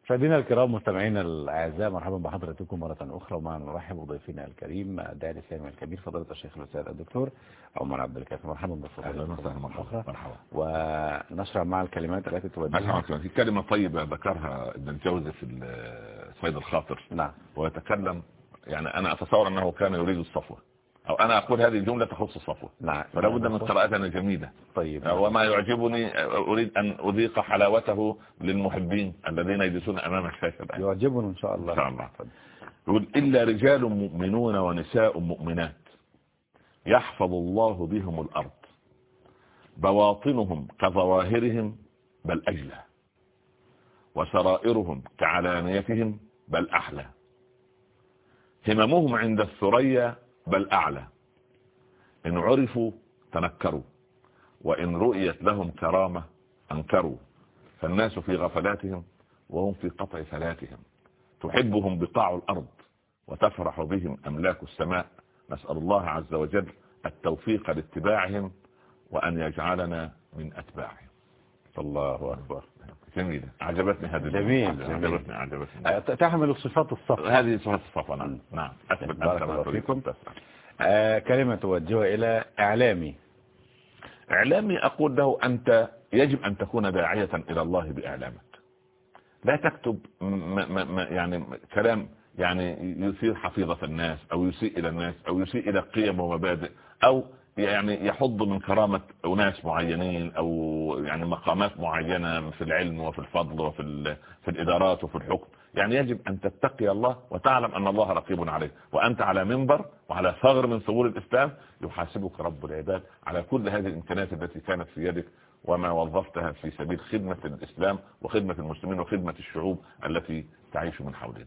مشاهدينا الكرام مستمعينا الأعزاء مرحبا بحضراتكم مرة أخرى ومعنا نرحب بضيفنا الكريم داعي الإسلامي الكبير فضيلة الشيخ الأستاذ الدكتور عمر عبد الكافي. مرحبا بفضيلتكم مرة أخرى. مرحبا. ونشرع مع الكلمات التي توجهها في كلمة طيبة ذكرها ابن في صيد الخاطر. نعم. ويتكلم يعني أنا أتصور أنه كان يريد الصفوة. أو أنا أقول هذه الجملة تخص الصفوة نعم. فلا بد من قراءتنا جميلة طيب وما يعجبني أريد أن اذيق حلاوته للمحبين الذين يجلسون أمام الشاشة يعجبنا إن شاء الله. إن شاء الله. يقول إلا رجال مؤمنون ونساء مؤمنات يحفظ الله بهم الأرض بواطنهم كظواهرهم بل أجلى وسرائرهم كعلانيتهم بل أحلى. هممهم عند الثريا بل أعلى. إن عرفوا تنكروا وإن رؤيت لهم كرامة أنكروا. فالناس في غفلاتهم وهم في قطع فلاتهم. تحبهم بقاع الأرض وتفرح بهم أملاك السماء. نسأل الله عز وجل التوفيق لاتباعهم وأن يجعلنا من أتباعهم. الله أكبر. جميلة. عجبتني هذه جميل عجبتني عجبتني. تحمل صفات الصف هذه صفات الصف نعم. نعم. أثبت بارك فيكم. آه كلمة توجهها إلى إعلامي. إعلامي أقول له أنت يجب أن تكون داعية إلى الله بإعلامك. لا تكتب يعني كلام يعني يثير حفيظة الناس أو يسيء إلى الناس أو يسيء إلى قيم ومبادئ أو يعني يحض من كرامة أناس معينين أو يعني مقامات معينة في العلم وفي الفضل وفي في الإدارات وفي الحكم. يعني يجب أن تتقي الله وتعلم أن الله رقيب عليك. وأنت على منبر وعلى ثغر من ثغور الإسلام يحاسبك رب العباد على كل هذه الإمكانيات التي كانت في يدك وما وظفتها في سبيل خدمة الإسلام وخدمة المسلمين وخدمة الشعوب التي تعيش من حولنا.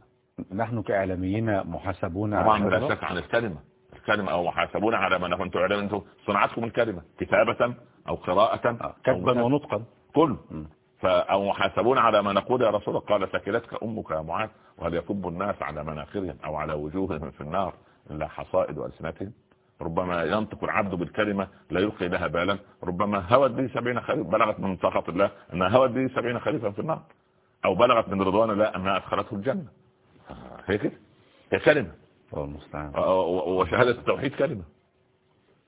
نحن كإعلاميين محاسبون طبعا لا شك عن الكلمة. الكلمة أو محاسبون على ما نحن تعلم أنتم صنعتكم الكلمة كتابة أو قراءة آه، كتبا ونطقا. كل. أو محاسبون على ما نقول يا رسول الله. قال سكلتك أمك يا معاذ وهل يكب الناس على مناخرهم أو على وجوههم في النار إلا حصائد ألسنتهم ربما ينطق العبد بالكلمة لا يلقي لها بالا. ربما هوت به سبعين خريف بلغت من سخط الله أنها هوت به سبعين خريفا في النار. أو بلغت من رضوان الله أنها أدخلته الجنة. هي كده هي كلمة. الله المستعان وشهادة التوحيد كلمة.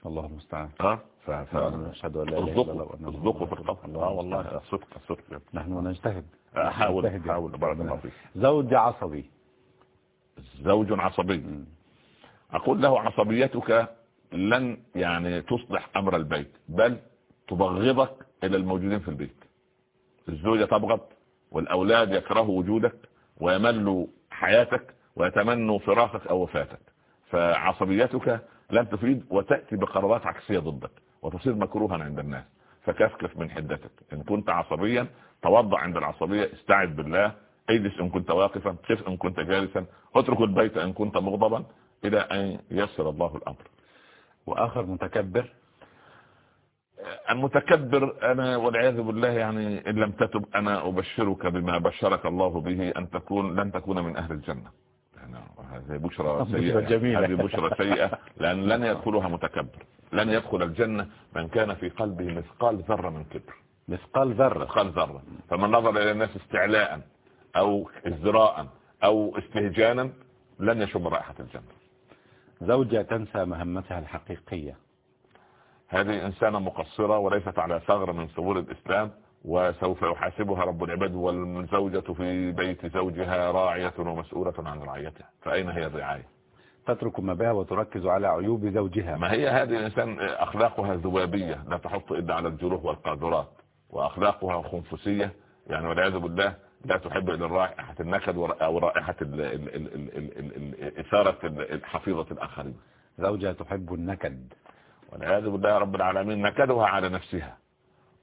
الله المستعان. آه فنشهد أن لا إله إلا الله اصدقوا في القول آه والله الصدق الصدق نحن نجتهد. احاول احاول فيك. زوج عصبي. زوج عصبي. أقول له عصبيتك لن يعني تصلح أمر البيت بل تبغضك إلى الموجودين في البيت. الزوجة تبغض والأولاد يكرهوا وجودك ويملوا حياتك ويتمنوا فراقك أو وفاتك. فعصبيتك لن تفيد وتأتي بقرارات عكسية ضدك وتصير مكروها عند الناس. فكفكف من حدتك. إن كنت عصبيا توضع عند العصبية استعذ بالله اجلس إن كنت واقفا قف إن كنت جالسا اترك البيت إن كنت مغضبا إلى أن يسر الله الأمر. وآخر متكبر. المتكبر أنا والعياذ بالله يعني إن لم تتب أنا أبشرك بما بشرك الله به أن تكون لن تكون من أهل الجنة. هذه بشرى سيئة. هذه بشرى سيئة. لأن لن يدخلها متكبر. لن يدخل الجنة من كان في قلبه مثقال ذرة من كبر. مثقال ذرة. مثقال ذرة. فمن نظر إلى الناس استعلاء أو ازدراء أو استهجانا لن يشم رائحة الجنة. زوجة تنسى مهمتها الحقيقية. هذه إنسانة مقصرة وليست على ثغر من ثغور الإسلام. وسوف يحاسبها رب العباد والزوجة في بيت زوجها راعية ومسؤولة عن رعيتها. فأين هي الرعاية؟ تترك ما بها وتركز على عيوب زوجها. ما هي هذه الإنسان أخلاقها ذبابية لا تحط إلا على الجروح والقاذورات. وأخلاقها خنفسية يعني والعياذ بالله لا تحب إلا رائحة النكد أو رائحة إثارة حفيظة الآخرين. زوجة تحب النكد. والعياذ بالله رب العالمين نكدها على نفسها.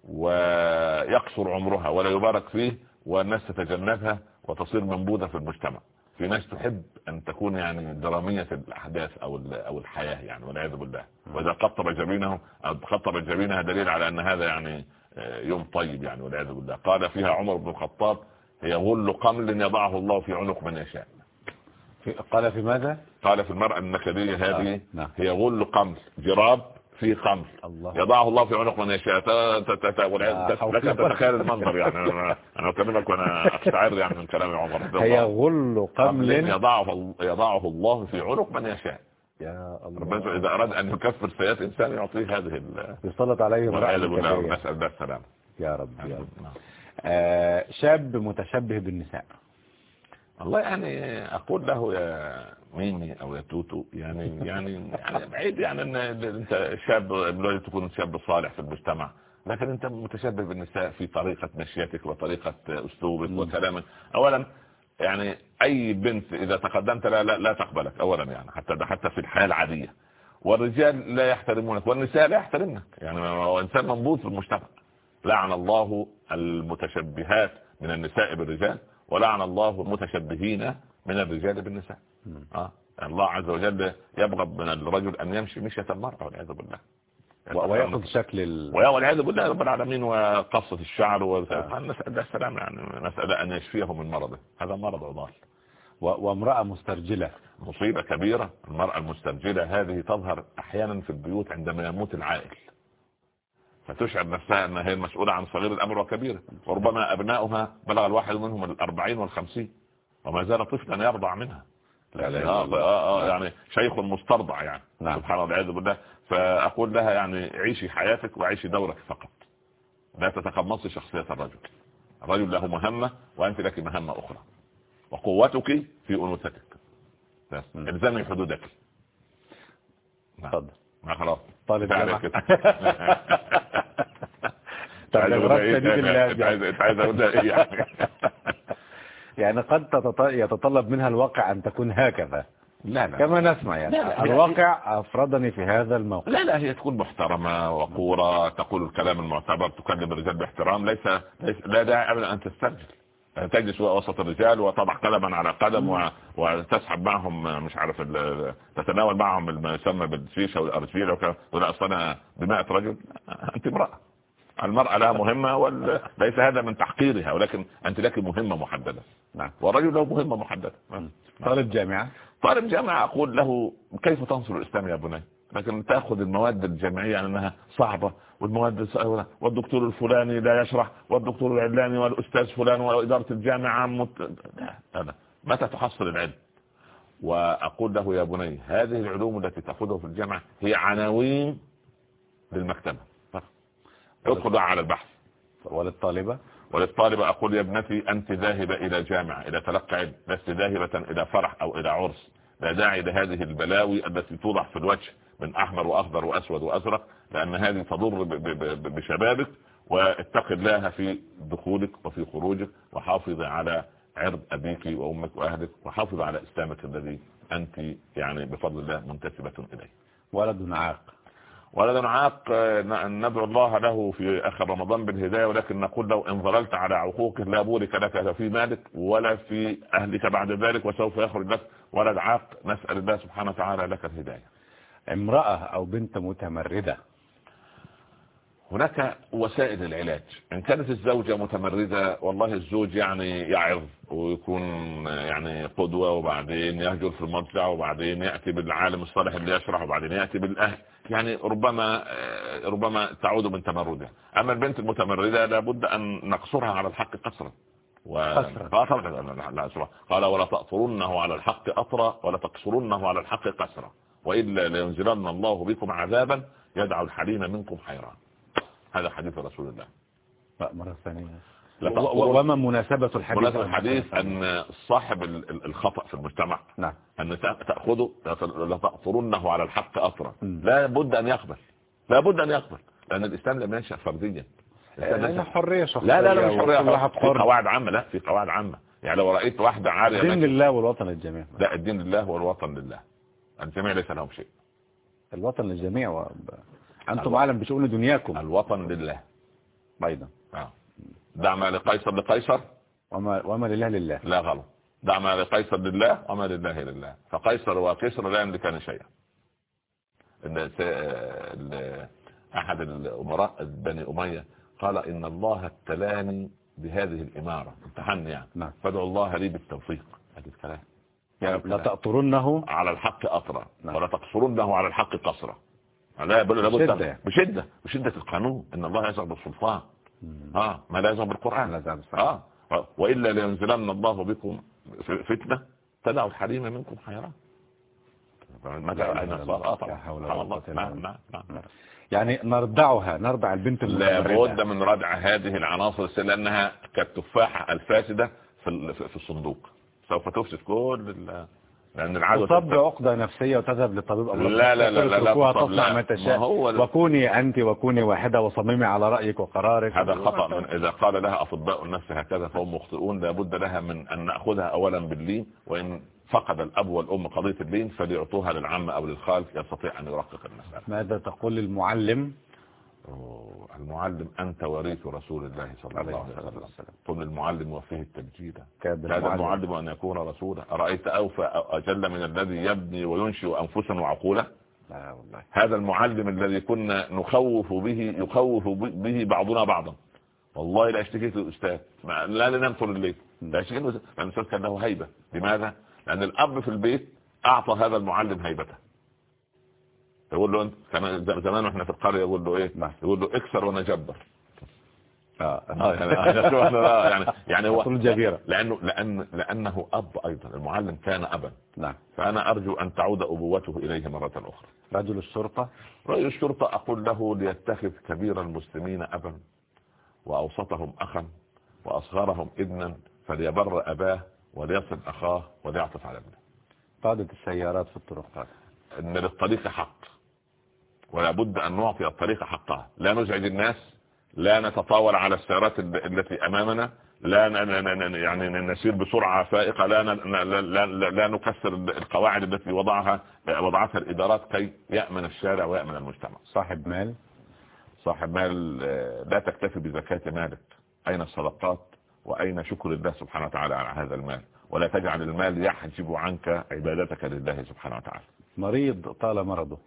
ويقصر عمرها ولا يبارك فيه والناس تتجنبها وتصير منبوذة في المجتمع. في ناس تحب أن تكون يعني درامية الأحداث أو أو الحياة يعني والعياذ بالله. وإذا قطب جبينه قطب جبينها دليل على أن هذا يعني آه، يوم طيب يعني والعياذ بالله. قال فيها عمر بن الخطاب هي غل قمل يضعه الله في عنق من يشاء. قال في ماذا؟ قال في المرأة النكدية هذه آه. نعم. هي غل قمل جراب في خمر يضعه الله في عنق من يشاء. لك تتخيل المنظر يعني. أنا أكلمك وأنا استعر يعني من كلام عمر. هي غل قمل يضعه يضعه الله في عنق من يشاء. يا الله. ربنا إذا أراد أن يكفر سيئات إنسان يعطيه هذه يسلط عليه نسال ده السلام. يا رب يا رب. نعم. آه شاب متشبه بالنساء. الله يعني أقول له يا ميمي أو يا توتو يعني يعني يعني بعيد يعني إن أنت شاب لازم تكون شاب صالح في المجتمع لكن أنت متشبه بالنساء في طريقة مشيتك وطريقة أسلوبك وكلامك. اولا يعني أي بنت إذا تقدمت لا لا, لا تقبلك اولا يعني حتى ده حتى في الحياة العادية. والرجال لا يحترمونك والنساء لا يحترمنك يعني هو إنسان منبوذ في المجتمع. لعن الله المتشبهات من النساء بالرجال. ولعن الله المتشبهين من الرجال بالنساء. آه. الله عز وجل يبغض من الرجل أن يمشي مشية المرأة والعياذ بالله. ويأخذ شكل ال... والعياذ بالله رب العالمين وقصة الشعر ونسأل السلام يعني نسأل أن يشفيه من مرضه. هذا مرض عضال. وامرأة مسترجلة. مصيبة كبيرة. المرأة المسترجلة هذه تظهر أحيانا في البيوت عندما يموت العائل. فتشعر نفسها أنها هي المسؤولة عن صغير الأمر وكبيره وربما أبناؤها بلغ الواحد منهم الأربعين والخمسين وما زال طفلا يرضع منها. آه آه آه يعني شيخ مسترضع يعني. نعم. سبحان الله والعياذ بالله. فأقول لها يعني عيشي حياتك وعيشي دورك فقط. لا تتقمصي شخصية الرجل. الرجل له مهمة وأنت لك مهمة أخرى. وقوتك في أنوثتك. الزمي حدودك. نعم. خلاص؟ طالب جامعة. [LAUGHS] طب إيه؟ عايز إيه يعني؟ [LAUGHS] يعني قد يتطلب منها الواقع أن تكون هكذا. لا لا كما نسمع يعني. لا، لا، الواقع أفردني في هذا الموقع لا لا هي تكون محترمة وقورة تقول الكلام المعتبر تكلم الرجال باحترام ليس, ليس لا داعي ابدا أن تسترجل. أن تجلس وسط الرجال وتضع قدما على قدم. وتسحب معهم مش عارف. تتناول معهم ما يسمى بالشيشة والأرجيلة وكذا. تقول أصل أنا ب 100 رجل أنت امرأة. المرأة لها [LAUGHS] مهمة وليس هذا من تحقيرها ولكن أنت لك مهمة محددة. نعم. والرجل له مهمة محددة. طالب جامعة؟ طالب جامعة أقول له كيف تنصر الإسلام يا بني؟ لكن تأخذ المواد الجامعية يعني أنها صعبة والمواد الصعبة والدكتور الفلاني لا يشرح والدكتور العلاني والأستاذ فلان وإدارة الجامعة مت... لا أنا متى تحصل العلم؟ وأقول له يا بني هذه العلوم التي تأخذها في الجامعة هي عناوين للمكتبة. ادخل على البحث. وللطالبة؟ وللطالبة أقول يا ابنتي أنت ذاهبة إلى جامعة إلى تلقى علم لست ذاهبة إلى فرح أو إلى عرس. لا داعي لهذه البلاوي التي توضع في الوجه. من أحمر وأخضر وأسود وأزرق لأن هذه تضر بشبابك واتق الله في دخولك وفي خروجك وحافظ على عرض أبيك وأمك وأهلك وحافظ على إسلامك الذي أنت يعني بفضل الله منتسبة إليه. ولد عاق. ولد عاق ندعو الله له في آخر رمضان بالهداية ولكن نقول له إن ظللت على عقوقه لا بورك لك لا في مالك ولا في أهلك بعد ذلك وسوف يخرج لك ولد عاق. نسأل الله سبحانه وتعالى لك الهداية. امرأة أو بنت متمردة هناك وسائل العلاج ان كانت الزوجه متمرده والله الزوج يعني يعظ ويكون يعني قدوه وبعدين يهجر في المضجع وبعدين ياتي بالعالم الصالح اللي يشرح وبعدين ياتي بالاهل يعني ربما ربما تعود من تمردها اما البنت المتمرده لابد ان نقصرها على الحق قصرا و... قصرا. آه قال ولا تأطرنه على الحق أطرا ولا تقصرنه على الحق قسرا وإلا لينزلن الله بكم عذابا يدعو الحليم منكم حيران هذا حديث رسول الله. لا، مرة ثانية. لا وما مناسبة الحديث؟ مناسبة الحديث أن صاحب ال- ال- الخطأ في المجتمع نعم. أن تأ- تأخذه لا تأطرنه على الحق أطرا. لا بد أن يقبل. لا بد أن يقبل. لأن الإسلام لم ينشأ فرديا نشأ حرية شخصية لا لا لا مش حرية في قواعد عامة لا في قواعد عامة. يعني لو رأيت واحدة عارية دين ماشية- لله والوطن للجميع لا الدين لله والوطن لله. الجميع ليس لهم شيء. الوطن للجميع و... أنتم. أعلم بشؤون دنياكم. الوطن لله. أيضا. آه. دع ما لقيصر لقيصر وما, وما لله لله. لا غلط. دع ما لقيصر لله وما لله لله. فقيصر وكسر لا يملكان شيئا. أحد الأمراء بني أمية قال إن الله ابتلاني بهذه الإمارة. امتحني يعني نعم. فادعوا الله لي بالتوفيق. هذا الكلام. لا تأطرنه على الحق أطرا. نعم. ولا تقصرنه على الحق قصرا. لا بل لابد بشدة. بشدة. بشدة القانون. إن الله يزغ بالسلطان. آه. ما لا يزغ بالقرآن. لا. آه. وإلا لينزلن الله بكم فتنة تدعوا الحليم منكم لا الله. آه لا نعم. نعم نعم. يعني نردعها نردع البنت لابد المتمردة من ردع هذه العناصر لأنها كالتفاحة الفاسدة في ال- في الصندوق. سوف تفسد كل ال- لأن العدوى تصب عقدة نفسية وتذهب للطبيب لا لا لا لا لا تصنع لا. ما تشاء. وكوني أنت وكوني واحدة وصممي على رأيك وقرارك. هذا خطأ من إذا قال لها أطباء النفس هكذا فهم مخطئون لابد لها من أن نأخذها أولا باللين وإن فقد الأب والأم قضية اللين فليعطوها للعم أو للخال يستطيع أن يرقق المسألة ماذا تقول للمعلم المعلم أنت وريث رسول الله صلى الله عليه وسلم. قل للمعلم وفيه التمجيد كاد المعلم. المعلم أن يكون رسولا. أرأيت أوفى أو أجل من الذي يبني وينشئ أنفسا وعقولا؟ لا والله. هذا المعلم الذي كنا نخوف به يخوف به بعضنا بعضا. والله لا اشتكيت الاستاذ ما- لا ننام طول الليل لا اشتكيت الأستاذ. كان له هيبة. لماذا؟ لأن الأب في البيت أعطى هذا المعلم هيبته. يقول له انت زمان وإحنا في القرية يقول له إيه؟ نعم. يقول له اكسر وأنا جبر آه. آه [LAUGHS] يعني آه، يعني يعني هو أصول جبيرة. لأنه لأن لأنه أب أيضا المعلم كان ابا. نعم. فأنا أرجو أن تعود أبوته إليه مرة أخرى. رجل الشرطة؟ رئيس الشرطة أقول له ليتخذ كبير المسلمين أبا وأوسطهم أخا وأصغرهم ابنا فليبر أباه وليصل أخاه وليعطف على ابنه. قادة السيارات في الطرقات إن للطريق حق. ولا بد أن نعطي الطريق حقها. لا نزعج الناس لا نتطاول على السيارات التي أمامنا لا يعني نسير بسرعة فائقة لا لا, لا, لا نكسر القواعد التي وضعها وضعتها الإدارات كي يأمن الشارع ويأمن المجتمع. صاحب مال؟ صاحب مال لا تكتفي بزكاة مالك. أين الصدقات؟ وأين شكر الله سبحانه وتعالى على هذا المال؟ ولا تجعل المال يحجب عنك عبادتك لله سبحانه وتعالى. مريض طال مرضه.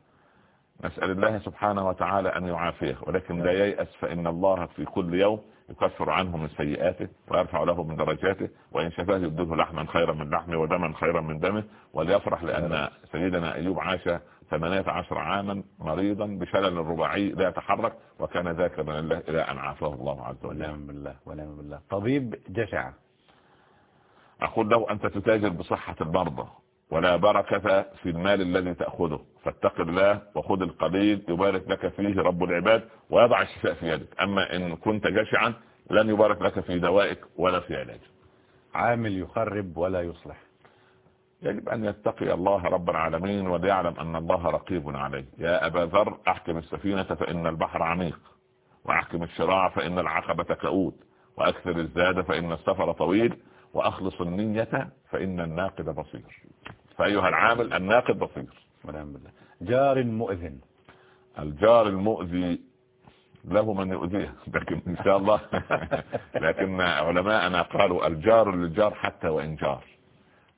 نسأل الله سبحانه وتعالى أن يعافيه ولكن لا ييأس فإن الله في كل يوم يكفر عنه من سيئاته ويرفع له من درجاته وإن شفاه يبدله لحما خيرا من لحمه ودما خيرا من دمه وليفرح لأن سيدنا أيوب عاش 18 عاما مريضا بشلل رباعي لا يتحرك وكان ذاكرا لله إلى أن عافاه الله عز وجل. ونعم بالله ونعم بالله. طبيب جشع. أقول له أنت تتاجر بصحة المرضى ولا بركة في المال الذي تأخذه. فاتق الله وخذ القليل يبارك لك فيه رب العباد ويضع الشفاء في يدك. أما إن كنت جشعا لن يبارك لك في دوائك ولا في علاجك. عامل يخرب ولا يصلح. يجب أن يتقي الله رب العالمين وليعلم أن الله رقيب عليه. يا أبا ذر أحكم السفينة فإن البحر عميق. وأحكم الشراع فإن العقبة كؤود وأكثر الزاد فإن السفر طويل. وأخلص النية فإن الناقد بصير. فأيها العامل الناقد بصير. جار مؤذن. الجار المؤذي له من يؤذيه لكن إن شاء الله. [LAUGHS] لكن علماءنا قالوا الجار للجار حتى وإن جار.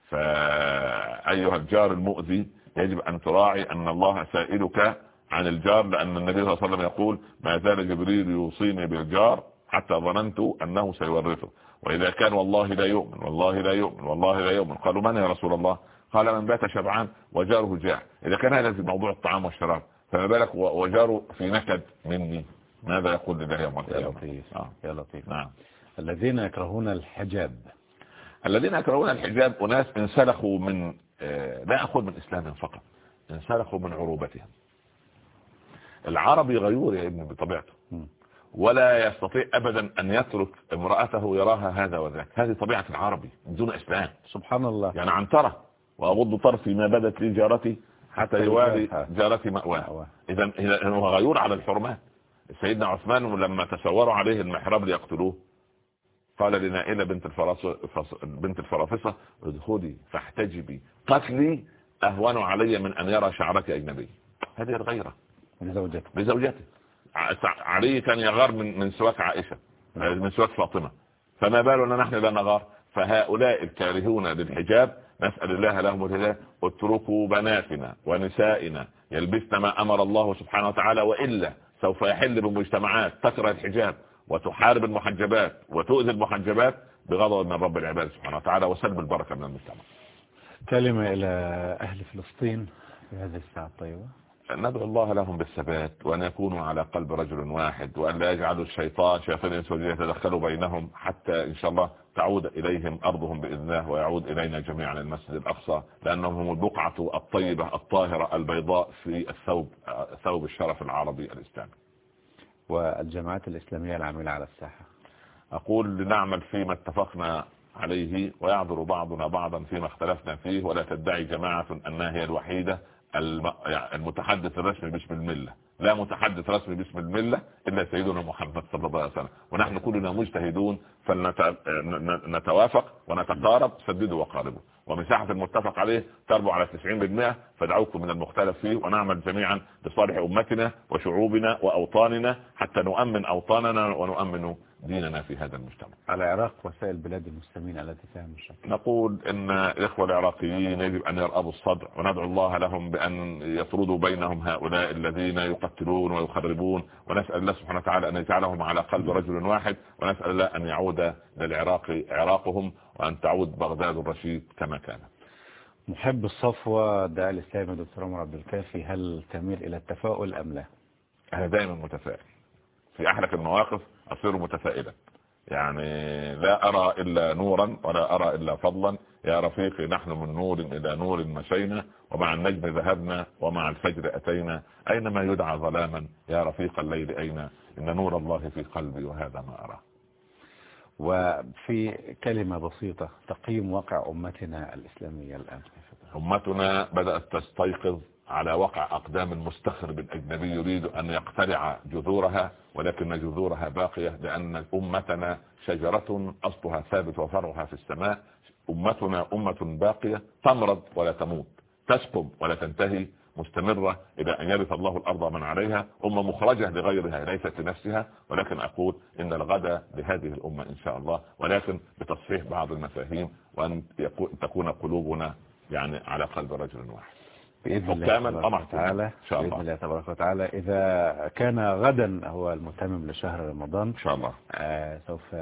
فأيها الجار المؤذي يجب أن تراعي أن الله سائلك عن الجار لأن النبي صلى الله عليه وسلم يقول ما زال جبريل يوصيني بالجار حتى ظننت أنه سيورثه. وإذا كان والله لا يؤمن والله لا يؤمن والله لا يؤمن. قالوا من يا رسول الله؟ قال من بات شبعان وجاره جاع. إذا كان هذا في موضوع الطعام والشراب فما بالك وجاره في نكد مني؟ ماذا يقول لله يوم القيامة؟ يا لطيف. آه. يا لطيف. نعم. الذين يكرهون الحجاب. الذين يكرهون الحجاب أناس انسلخوا من آه لا أقول من إسلام فقط انسلخوا من عروبتهم. العربي غيور يا ابني بطبيعته. ولا يستطيع أبدا أن يترك امرأته يراها هذا وذاك. هذه طبيعة العربي دون إسلام. سبحان الله. يعني عنترة وأغض طرفي ما بدت لي جارتي حتى يوالي جارتي مأواه. إذا هو غيور على الحرمات. سيدنا عثمان لما تسوروا عليه المحراب ليقتلوه قال لنائلة بنت بنت الفرافصة ادخلي فاحتجبي. قتلي أهون علي من أن يرى شعرك أجنبي. هذه الغيرة. لزوجته. لزوجته. علي كان يغار من من سواك عائشة من سواك فاطمة. فما بالنا نحن لا نغار؟ فهؤلاء الكارهون للحجاب نسأل الله لهم الهداية. اتركوا بناتنا ونسائنا يلبسن ما أمر الله سبحانه وتعالى وإلا سوف يحل بمجتمعات تكره الحجاب وتحارب المحجبات وتؤذي المحجبات بغضب من رب العباد سبحانه وتعالى وسلب البركة من المجتمع. كلمة إلى أهل فلسطين في هذه الساعة الطيبة. ندعو الله لهم بالثبات وأن يكونوا على قلب رجل واحد وأن لا يجعلوا الشيطان شياطين الإنس يتدخلوا بينهم حتى إن شاء الله تعود إليهم أرضهم بإذن الله ويعود إلينا جميعا المسجد الأقصى لأنهم هم البقعة الطيبة الطاهرة البيضاء في الثوب ثوب الشرف العربي الإسلامي. والجماعات الإسلامية العاملة على الساحة. أقول لنعمل فيما اتفقنا عليه ويعذر بعضنا بعضا فيما اختلفنا فيه ولا تدعي جماعة أنها هي الوحيدة المتحدث الرسمي باسم الملة لا متحدث رسمي باسم الملة إلا سيدنا محمد صلى الله عليه وسلم. ونحن كلنا مجتهدون فلنتوافق ونتقارب. سددوا وقاربوا. ومساحة المتفق عليه تربع على 90% فادعوكم من المختلف فيه ونعمل جميعا لصالح أمتنا وشعوبنا وأوطاننا حتى نؤمن أوطاننا ونؤمن ديننا في هذا المجتمع. العراق وسائل بلاد المسلمين التي فيها مشاكل. نقول إن الإخوة العراقيين يجب أن يرأبوا الصدع وندعو الله لهم بأن يطردوا بينهم هؤلاء الذين يقتلون ويخربون ونسأل الله سبحانه وتعالى أن يجعلهم على قلب رجل واحد ونسأل الله أن يعود للعراق عراقهم وأن تعود بغداد الرشيد كما كان. محب الصفوة دعا الإسلامي دكتور عمر عبد الكافي. هل تميل إلى التفاؤل أم لا؟ أنا دائما متفائل. في أحلك المواقف أصير متفائلا. يعني لا أرى إلا نورا ولا أرى إلا فضلا. يا رفيقي نحن من نور إلى نور مشينا ومع النجم ذهبنا ومع الفجر أتينا. أينما يدعى ظلاما؟ يا رفيق الليل أين؟ إن نور الله في قلبي وهذا ما أراه. وفي كلمة بسيطة تقييم واقع أمتنا الإسلامية الآن أمتنا بدأت تستيقظ على وقع أقدام المستخرب الأجنبي يريد أن يقتلع جذورها ولكن جذورها باقية لأن أمتنا شجرة أصلها ثابت وفرعها في السماء. أمتنا أمة باقية تمرض ولا تموت تسكب ولا تنتهي. مستمرة إلى أن يرث الله الأرض من عليها أمة مخرجة لغيرها ليست لنفسها ولكن أقول إن الغد لهذه الأمة إن شاء الله ولكن بتصحيح بعض المفاهيم وأن تكون قلوبنا يعني على قلب رجل واحد. بإذن الله تبارك وتعالى بإذن الله. تبارك وتعالى إذا كان غدا هو المتمم لشهر رمضان إن شاء الله. آه سوف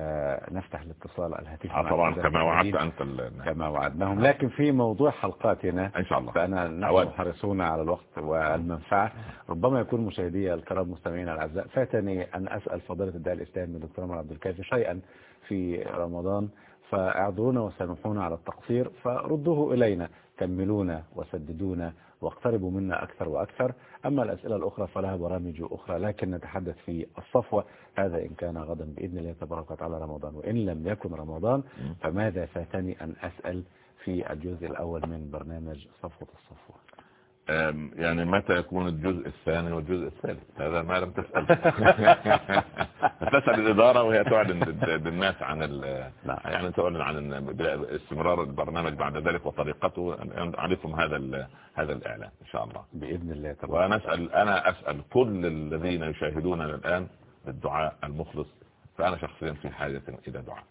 نفتح الاتصال الهاتفي آه طبعا كما وعدت أنت كما وعدناهم. لكن في موضوع حلقاتنا إن شاء الله. فأنا نحن حريصون على الوقت والمنفعة. ربما يكون مشاهدي الكرام مستمعين الأعزاء فاتني أن أسأل فضيلة الداعي الإسلامي الدكتور عمر عبد الكافي شيئا في رمضان فأعذرونا وسامحونا على التقصير فردوه إلينا كملونا وسددونا واقتربوا منا أكثر وأكثر. أما الأسئلة الأخرى فلها برامج أخرى لكن نتحدث في الصفوة. هذا إن كان غدا بإذن الله تبارك وتعالى رمضان. وإن لم يكن رمضان فماذا فاتني أن أسأل في الجزء الأول من برنامج صفوة الصفوة؟ يعني متى يكون الجزء الثاني والجزء الثالث؟ هذا ما لم تسأل. [LAUGHS] تسأل الإدارة وهي تعلن بالناس عن نعم. يعني تعلن عن استمرار البرنامج بعد ذلك وطريقته. عليكم هذا هذا الإعلان إن شاء الله. بإذن الله. وأنا أسأل أنا أسأل كل الذين يشاهدوننا الآن بالدعاء المخلص. فأنا شخصيا في حاجة إلى دعاء.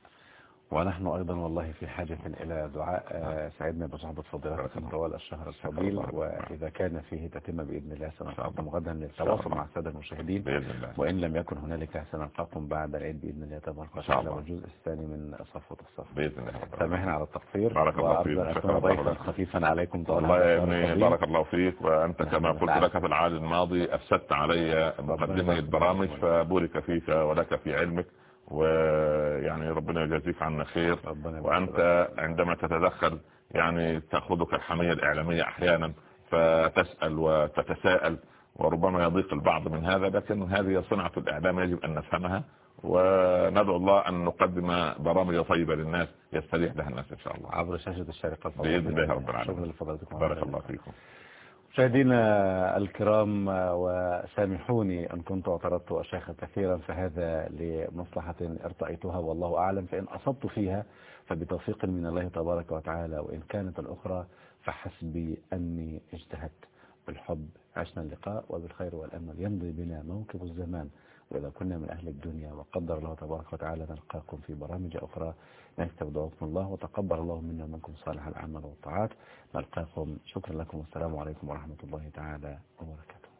ونحن أيضا والله في حاجة إلى دعاء آه، سعدنا بصحبة فضيلتكم طوال الشهر الفضيل وإذا كان فيه تتم بإذن الله سنقوم غدا للتواصل مع السادة المشاهدين. الله. وإن لم يكن هنالك سنلقاكم بعد العيد بإذن الله تبارك وتعالى والجزء الثاني من صفوة الصف بإذن الله سامحنا على التقصير. بارك الله فيك. أكون ضيفا خفيفا عليكم طوال والله يا ابني بارك الله فيك وأنت كما قلت لك في العام الماضي أفسدت علي مقدمة البرامج فبورك فيك ولك في علمك. ويعني ربنا يجازيك عنا خير وأنت عندما تتدخل يعني تأخذك الحمية الإعلامية أحيانا فتسأل وتتساءل وربما يضيق البعض من هذا لكن هذه صنعة الإعلام يجب أن نفهمها وندعو الله أن نقدم برامج طيبة للناس يستريح لها الناس إن شاء الله. عبر شاشة الشارقة بإذن الله رب العالمين. بارك الله فيكم. مشاهدينا الكرام وسامحوني أن كنت اعترضت أشياخ كثيرا فهذا لمصلحة ارتأيتها والله أعلم فإن أصبت فيها فبتوفيق من الله تبارك وتعالى وإن كانت الأخرى فحسبي أني اجتهدت بالحب. عشنا اللقاء وبالخير والأمل يمضي بنا موكب الزمان. وإذا كنا من أهل الدنيا وقدر الله تبارك وتعالى نلقاكم في برامج أخرى نستودعكم الله وتقبل الله منا ومنكم صالح الأعمال والطاعات. نلقاكم. شكرا لكم. والسلام عليكم ورحمة الله تعالى وبركاته.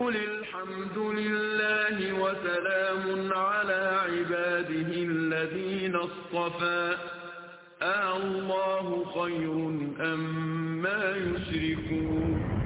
قل الحمد لله وسلام على عباده الذين اصطفى. أَاللَّهُ خَيْرٌ أَمَّا يُشْرِكُونَ.